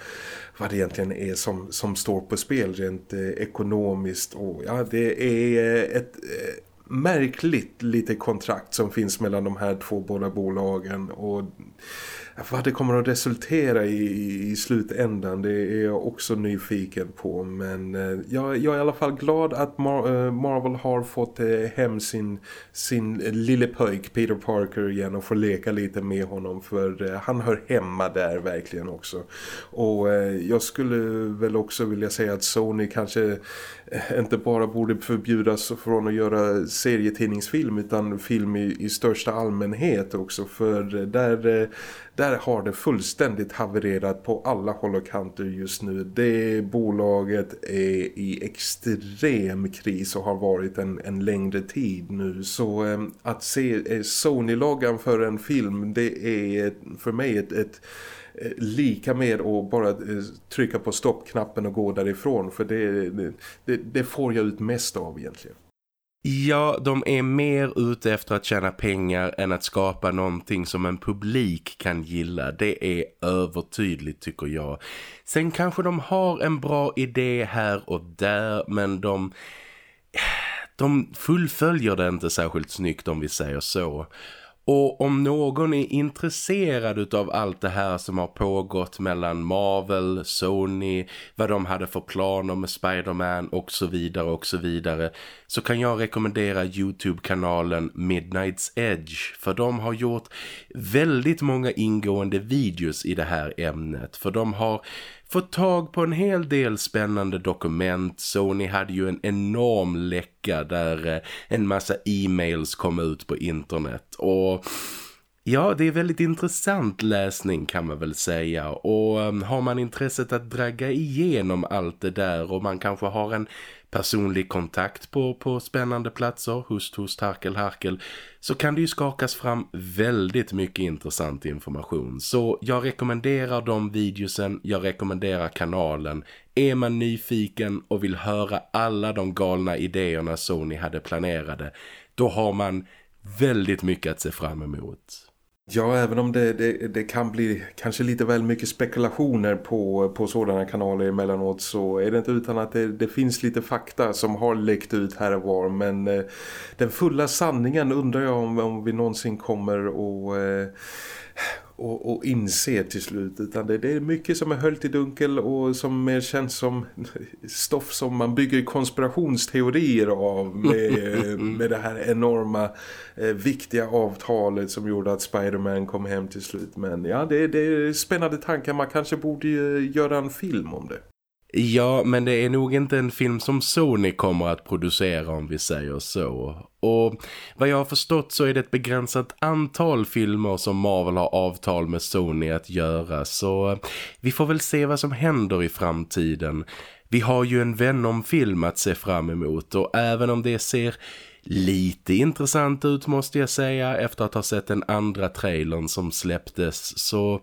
vad det egentligen är som, som står på spel rent eh, ekonomiskt. Och ja, det är eh, ett eh, märkligt lite kontrakt som finns mellan de här två båda bolagen och vad det kommer att resultera i i slutändan det är jag också nyfiken på. Men eh, jag, jag, är i alla fall glad att Mar eh, Marvel har fått eh, hem sin, sin lille pojk Peter Parker igen och får leka lite med honom. För eh, han hör hemma där verkligen också. Och eh, jag skulle väl också vilja säga att Sony kanske inte bara borde förbjudas från att göra serietidningsfilm utan film i, i största allmänhet också för där där har det fullständigt havererat på alla håll och kanter just nu. Det bolaget är i extrem kris och har varit en, en längre tid nu. Så eh, att se eh, Sony-loggan för en film det är för mig ett, ett Eh, lika med att bara eh, trycka på stoppknappen och gå därifrån för det, det, det får jag ut mest av egentligen. Ja, de är mer ute efter att tjäna pengar än att skapa någonting som en publik kan gilla. Det är övertydligt tycker jag. Sen kanske de har en bra idé här och där men de... De fullföljer det inte särskilt snyggt om vi säger så. Och om någon är intresserad av allt det här som har pågått mellan Marvel, Sony, vad de hade för planer med Spider-Man och så vidare och så vidare så kan jag rekommendera Youtube-kanalen Midnight's Edge för de har gjort väldigt många ingående videos i det här ämnet. För de har fått tag på en hel del spännande dokument. Sony hade ju en enorm läcka där eh, en massa e-mails kom ut på internet och... Ja, det är väldigt intressant läsning kan man väl säga och ehm, har man intresset att dragga igenom allt det där och man kanske har en personlig kontakt på, på spännande platser, host, host, harkel, harkel, så kan det ju skakas fram väldigt mycket intressant information. Så jag rekommenderar de videosen, jag rekommenderar kanalen. Är man nyfiken och vill höra alla de galna idéerna Sony hade planerade, då har man väldigt mycket att se fram emot. Ja, även om det, det, det, kan bli kanske lite väl mycket spekulationer på, på sådana kanaler emellanåt så är det inte utan att det, det finns lite fakta som har läckt ut här och var. Men eh, den fulla sanningen undrar jag om, om vi någonsin kommer att... Eh, och, och inse till slut utan det, det, är mycket som är höljt i dunkel och som mer känns som stoff som man bygger konspirationsteorier av med, med det här enorma eh, viktiga avtalet som gjorde att Spiderman kom hem till slut men ja det, det är spännande tankar man kanske borde göra en film om det. Ja, men det är nog inte en film som Sony kommer att producera om vi säger så. Och vad jag har förstått så är det ett begränsat antal filmer som Marvel har avtal med Sony att göra. Så vi får väl se vad som händer i framtiden. Vi har ju en Venom-film att se fram emot och även om det ser lite intressant ut måste jag säga efter att ha sett den andra trailern som släpptes så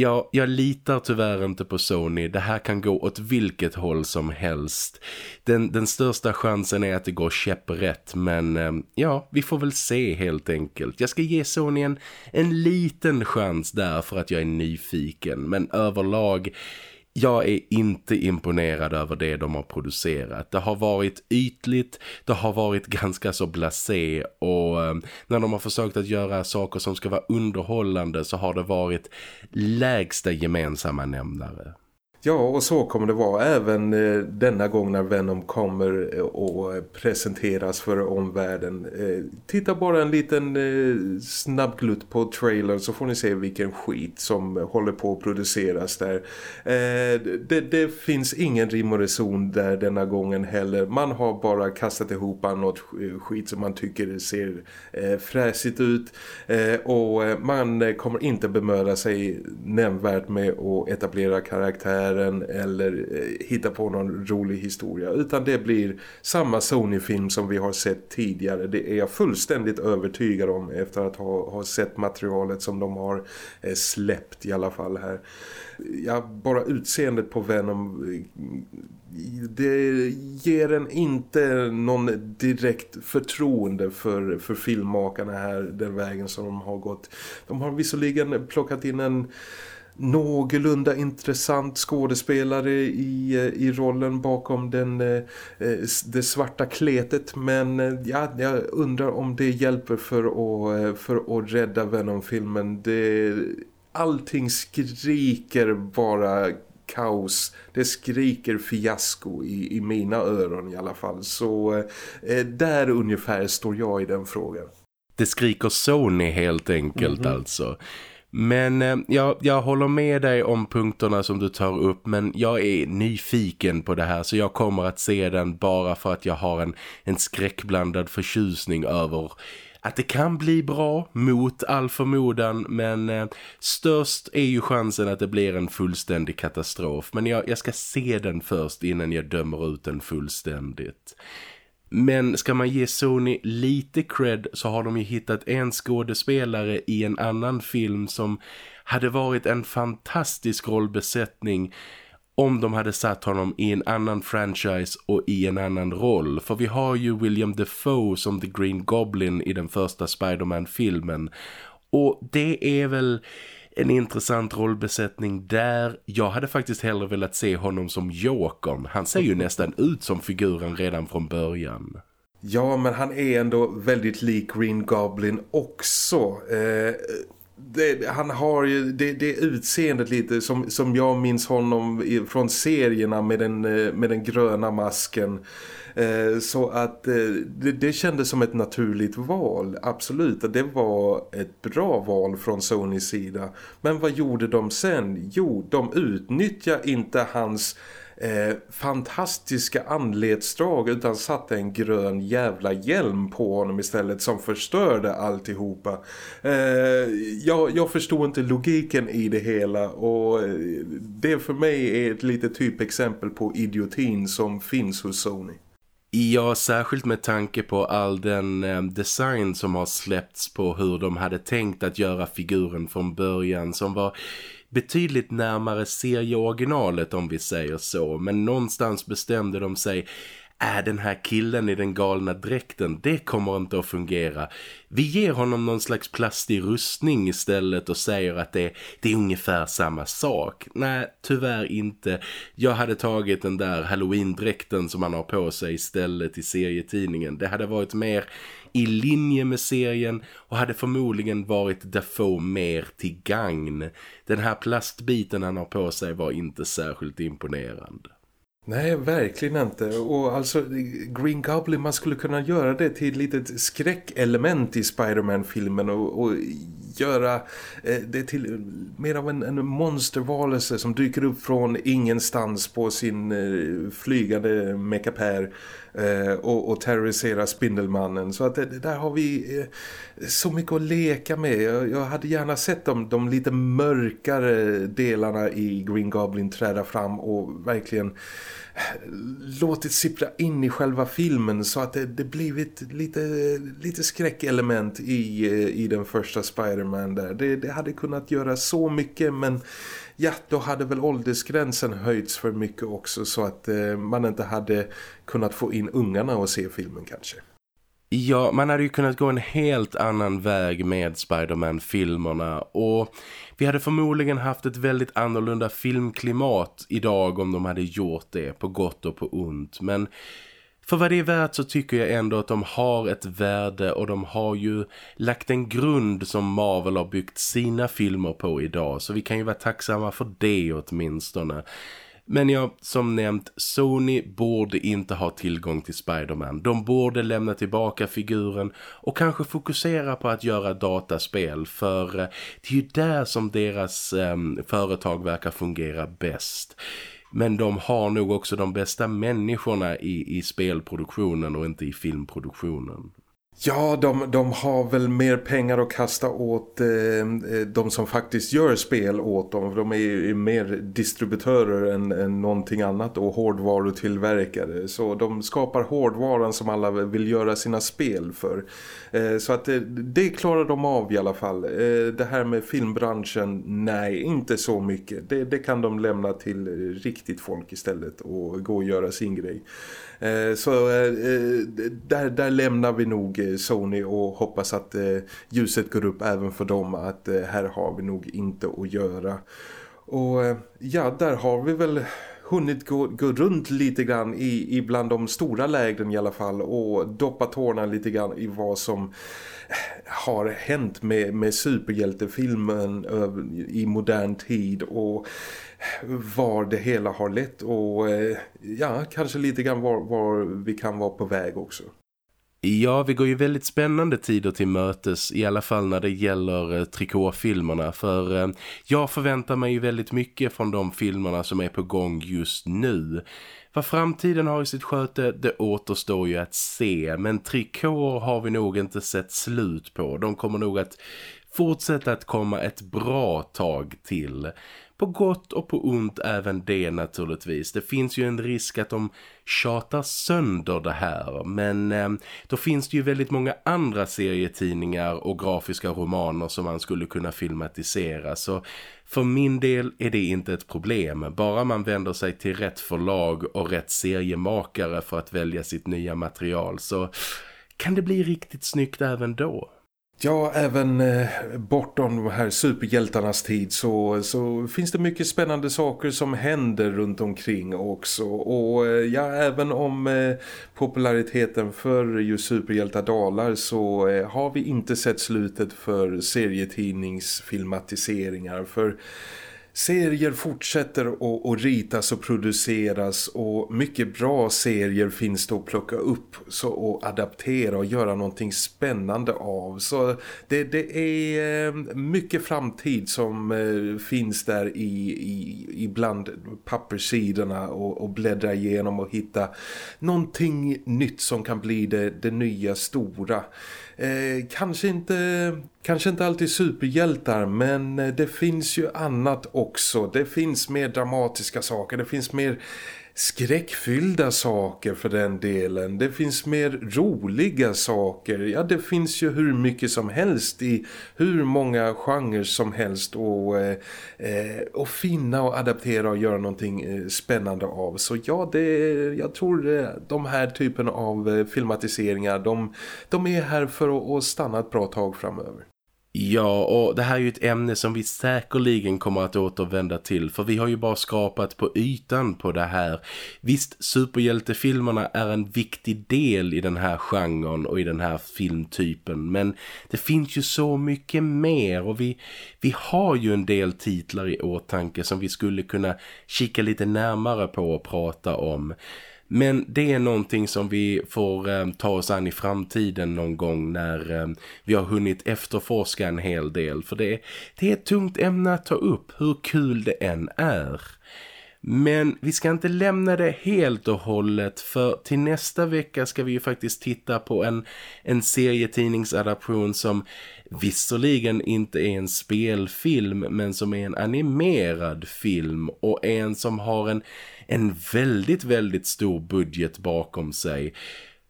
Ja, jag litar tyvärr inte på Sony. Det här kan gå åt vilket håll som helst. Den, den största chansen är att det går käpprätt. Men ehm, ja, vi får väl se helt enkelt. Jag ska ge Sony en, en liten chans där för att jag är nyfiken. Men överlag jag är inte imponerad över det de har producerat. Det har varit ytligt, det har varit ganska så blasé och eh, när de har försökt att göra saker som ska vara underhållande så har det varit lägsta gemensamma nämnare. Ja, och så kommer det vara även eh, denna gång när Venom kommer eh, och eh, presenteras för omvärlden. Titta bara en liten snabbglutt på trailern så får ni se vilken skit som håller på att produceras där. Det, det, finns ingen rim och reson där denna gången heller. Man har bara kastat ihop något skit som man tycker ser fräsigt ut. Och man kommer inte bemöda sig nämnvärt med att etablera karaktär karaktären eller eh, hitta på någon rolig historia utan det blir samma Sony-film som vi har sett tidigare. Det är jag fullständigt övertygad om efter att ha, ha sett materialet som de har eh, släppt i alla fall här. Ja, bara utseendet på Venom eh, det ger en inte någon direkt förtroende för, för filmmakarna här den vägen som de har gått. De har visserligen plockat in en någorlunda intressant skådespelare i, eh, i rollen bakom den, eh, eh, det svarta kletet men ja, jag undrar om det hjälper för att, för att rädda Venom-filmen. Allting skriker bara kaos. Det skriker fiasko i, i mina öron i alla fall. Så eh, där ungefär står jag i den frågan. Det skriker Sony helt enkelt mm -hmm. alltså. Men eh, jag håller med dig om punkterna som du tar upp men jag är nyfiken på det här så jag kommer att se den bara för att jag har en, en skräckblandad förtjusning över att det kan bli bra mot all förmodan men eh, störst är ju chansen att det blir en fullständig katastrof men jag, jag ska se den först innan jag dömer ut den fullständigt. Men ska man ge Sony lite cred så har de ju hittat en skådespelare i en annan film som hade varit en fantastisk rollbesättning om de hade satt honom i en annan franchise och i en annan roll. För vi har ju William Defoe som The Green Goblin i den första Spider-Man-filmen. Och det är väl en intressant rollbesättning där. Jag hade faktiskt hellre velat se honom som Jokern. Han ser ju nästan ut som figuren redan från början. Ja, men han är ändå väldigt lik Green Goblin också. Eh, det, han har ju det, det utseendet lite som, som jag minns honom från serierna med den, eh, med den gröna masken. Eh, så att eh, det, det kändes som ett naturligt val, absolut. Det var ett bra val från Sonys sida. Men vad gjorde de sen? Jo, de utnyttjar inte hans eh, fantastiska anletsdrag utan satte en grön jävla hjälm på honom istället som förstörde alltihopa. Eh, jag, jag förstod inte logiken i det hela och eh, det för mig är ett litet typexempel på idiotin som finns hos Sony. Ja, särskilt med tanke på all den eh, design som har släppts på hur de hade tänkt att göra figuren från början som var betydligt närmare serieoriginalet om vi säger så. Men någonstans bestämde de sig är den här killen i den galna dräkten, det kommer inte att fungera. Vi ger honom någon slags plastig rustning istället och säger att det, det är ungefär samma sak. Nej, tyvärr inte. Jag hade tagit den där Halloween-dräkten som han har på sig istället i serietidningen. Det hade varit mer i linje med serien och hade förmodligen varit Dafoe mer till gagn. Den här plastbiten han har på sig var inte särskilt imponerande. Nej, verkligen inte. Och alltså Green Goblin, man skulle kunna göra det till ett litet skräckelement i Spider-Man-filmen och, och göra eh, det till mer av en, en monstervarelse som dyker upp från ingenstans på sin eh, flygande mekapär eh, och, och terroriserar Spindelmannen. Så att det, där har vi så mycket att leka med. Jag, jag, hade gärna sett de, de lite mörkare delarna i Green Goblin träda fram och verkligen låtit sippra in i själva filmen så att det, det blivit lite, lite skräckelement i, eh, i den första Spider-Man där. Det, det hade kunnat göra så mycket men ja, då hade väl åldersgränsen höjts för mycket också så att eh, man inte hade kunnat få in ungarna och se filmen kanske. Ja, man hade ju kunnat gå en helt annan väg med Spider-Man-filmerna och vi hade förmodligen haft ett väldigt annorlunda filmklimat idag om de hade gjort det på gott och på ont. Men för vad det är värt så tycker jag ändå att de har ett värde och de har ju lagt en grund som Marvel har byggt sina filmer på idag. Så vi kan ju vara tacksamma för det åtminstone. Men ja, som nämnt, Sony borde inte ha tillgång till Spiderman. De borde lämna tillbaka figuren och kanske fokusera på att göra dataspel för eh, det är ju där som deras eh, företag verkar fungera bäst. Men de har nog också de bästa människorna i, i spelproduktionen och inte i filmproduktionen. Ja, de, de har väl mer pengar att kasta åt eh, eh de som faktiskt gör spel åt dem. De är ju mer distributörer än, än någonting annat och hårdvarutillverkare. Så de skapar hårdvaran som alla vill göra sina spel för. Eh, så att det, eh, det klarar de av i alla fall. Eh, det här med filmbranschen, nej, inte så mycket. Det, det kan de lämna till riktigt folk istället och gå och göra sin grej. Eh, så eh, eh, där, där lämnar vi nog Sony och hoppas att ljuset går upp även för dem att här har vi nog inte att göra. Och ja, där har vi väl hunnit gå, gå runt lite grann i, i bland de stora lägren i alla fall och doppa tårna lite grann i vad som eh, har hänt med, med superhjältefilmen i modern tid och eh, var det hela har lett och eh, ja, kanske lite grann var, var vi kan vara på väg också. Ja, vi går ju väldigt spännande tider till mötes i alla fall när det gäller eh, trikåfilmerna för eh, jag förväntar mig ju väldigt mycket från de filmerna som är på gång just nu. Vad framtiden har i sitt sköte, det återstår ju att se. Men trikåer har vi nog inte sett slut på. De kommer nog att fortsätta att komma ett bra tag till. På gott och på ont även det naturligtvis. Det finns ju en risk att de tjatar sönder det här. Men eh, då finns det ju väldigt många andra serietidningar och grafiska romaner som man skulle kunna filmatisera. Så för min del är det inte ett problem. Bara man vänder sig till rätt förlag och rätt seriemakare för att välja sitt nya material så kan det bli riktigt snyggt även då. Ja, även eh, bortom de här superhjältarnas tid så, så finns det mycket spännande saker som händer runt omkring också. Och eh, ja, även om eh, populariteten för just superhjältar dalar så eh, har vi inte sett slutet för serietidningsfilmatiseringar. För Serier fortsätter att, ritas och produceras och mycket bra serier finns det att plocka upp så, och adaptera och göra någonting spännande av. Så det, det är eh, mycket framtid som eh, finns där i, i, ibland papperssidorna och, och bläddra igenom och hitta någonting nytt som kan bli det, det nya stora. Eh, kanske inte kanske inte alltid superhjältar men eh, det finns ju annat också. Det finns mer dramatiska saker, det finns mer skräckfyllda saker för den delen. Det finns mer roliga saker. Ja, det finns ju hur mycket som helst i hur många genrer som helst och, eh, eh och finna och adaptera och göra någonting eh, spännande av. Så ja, det, jag tror eh, de här typen av filmatiseringar, de, de är här för att stanna ett bra tag framöver. Ja, och det här är ju ett ämne som vi säkerligen kommer att återvända till för vi har ju bara skapat på ytan på det här. Visst, superhjältefilmerna är en viktig del i den här genren och i den här filmtypen men det finns ju så mycket mer och vi, vi har ju en del titlar i åtanke som vi skulle kunna kika lite närmare på och prata om. Men det är någonting som vi får eh, ta oss an i framtiden någon gång när eh, vi har hunnit efterforska en hel del. För det, det är ett tungt ämne att ta upp, hur kul det än är. Men vi ska inte lämna det helt och hållet för till nästa vecka ska vi ju faktiskt titta på en, en serietidningsadaption som visserligen inte är en spelfilm men som är en animerad film och en som har en, en väldigt väldigt stor budget bakom sig.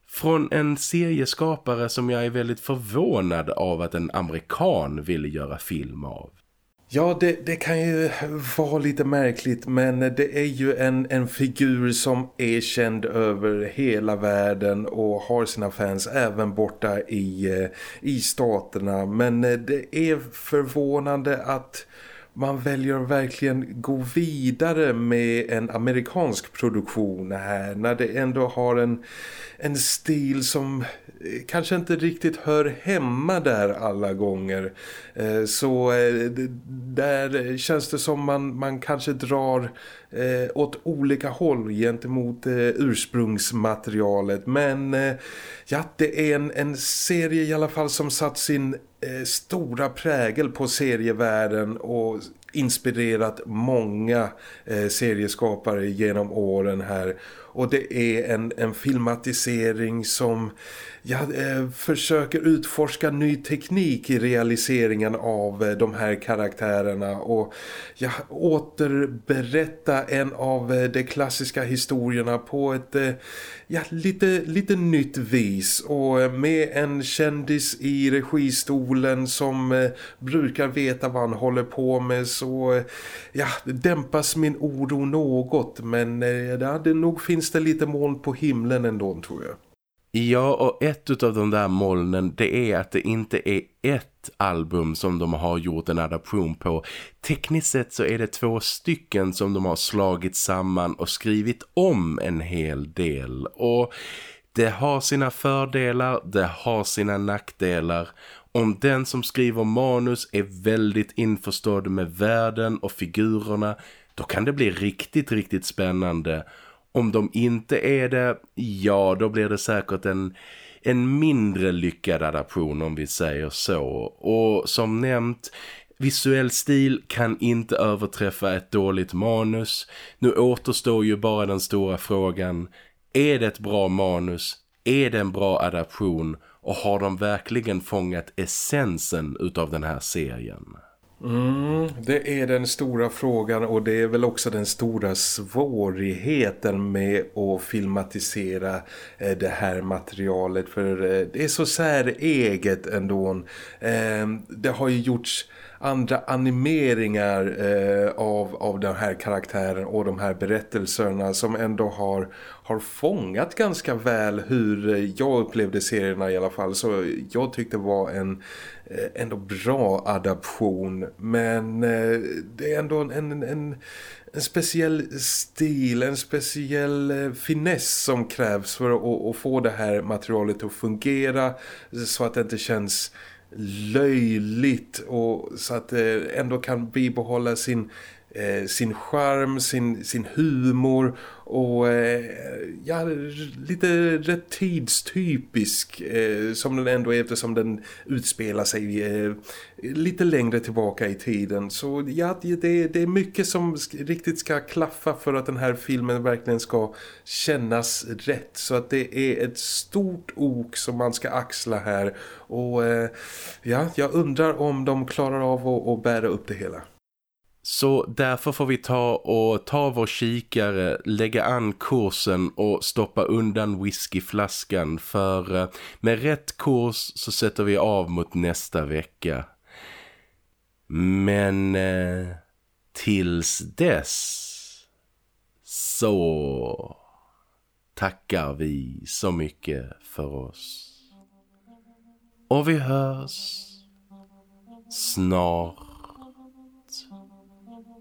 Från en serieskapare som jag är väldigt förvånad av att en amerikan ville göra film av. Ja, det, det, kan ju vara lite märkligt men det är ju en, en figur som är känd över hela världen och har sina fans även borta i, eh, i staterna. Men eh, det är förvånande att man väljer verkligen gå vidare med en amerikansk produktion här när det ändå har en, en stil som eh, kanske inte riktigt hör hemma där alla gånger. Eh, så eh, där känns det som man, man kanske drar Eh, åt olika håll gentemot eh, ursprungsmaterialet. Men eh, ja, det är en, en serie i alla fall som satt sin eh, stora prägel på serievärlden och inspirerat många eh, serieskapare genom åren här och det är en, en filmatisering som ja, eh, försöker utforska ny teknik i realiseringen av eh, de här karaktärerna och ja, återberätta en av eh, de klassiska historierna på ett eh, ja, lite, lite nytt vis. Och eh, med en kändis i registolen som eh, brukar veta vad han håller på med så eh, ja, dämpas min oro något. Men eh, det hade nog finns Finns det lite moln på himlen ändå tror jag. Ja, och ett av de där molnen det är att det inte är ett album som de har gjort en adaption på. Tekniskt sett så är det två stycken som de har slagit samman och skrivit om en hel del. Och det har sina fördelar, det har sina nackdelar. Om den som skriver manus är väldigt införstådd med världen och figurerna, då kan det bli riktigt, riktigt spännande- om de inte är det, ja då blir det säkert en, en mindre lyckad adaption om vi säger så. Och som nämnt, visuell stil kan inte överträffa ett dåligt manus. Nu återstår ju bara den stora frågan, är det ett bra manus? Är det en bra adaption? Och har de verkligen fångat essensen utav den här serien? Mm, det är den stora frågan och det är väl också den stora svårigheten med att filmatisera eh, det här materialet för eh, det är så säreget ändå. Eh, det har ju gjorts andra animeringar eh, av, av den här karaktären och de här berättelserna som ändå har, har fångat ganska väl hur jag upplevde serierna i alla fall. Så jag tyckte det var en Eh, ändå bra adaption men eh, det är ändå en, en, en, en speciell stil, en speciell eh, finess som krävs för att, att få det här materialet att fungera så att det inte känns löjligt och så att det ändå kan bibehålla sin eh, sin charm, sin, sin humor och eh, ja, lite rätt tidstypisk eh, som den ändå är eftersom den utspelar sig eh, lite längre tillbaka i tiden. Så ja, det, det är mycket som riktigt ska klaffa för att den här filmen verkligen ska kännas rätt. Så att det är ett stort ok som man ska axla här och eh, ja, jag undrar om de klarar av att, att bära upp det hela. Så därför får vi ta och ta vår kikare, lägga an kursen och stoppa undan whiskyflaskan för eh, med rätt kurs så sätter vi av mot nästa vecka. Men eh, tills dess så tackar vi så mycket för oss. Och vi hörs snart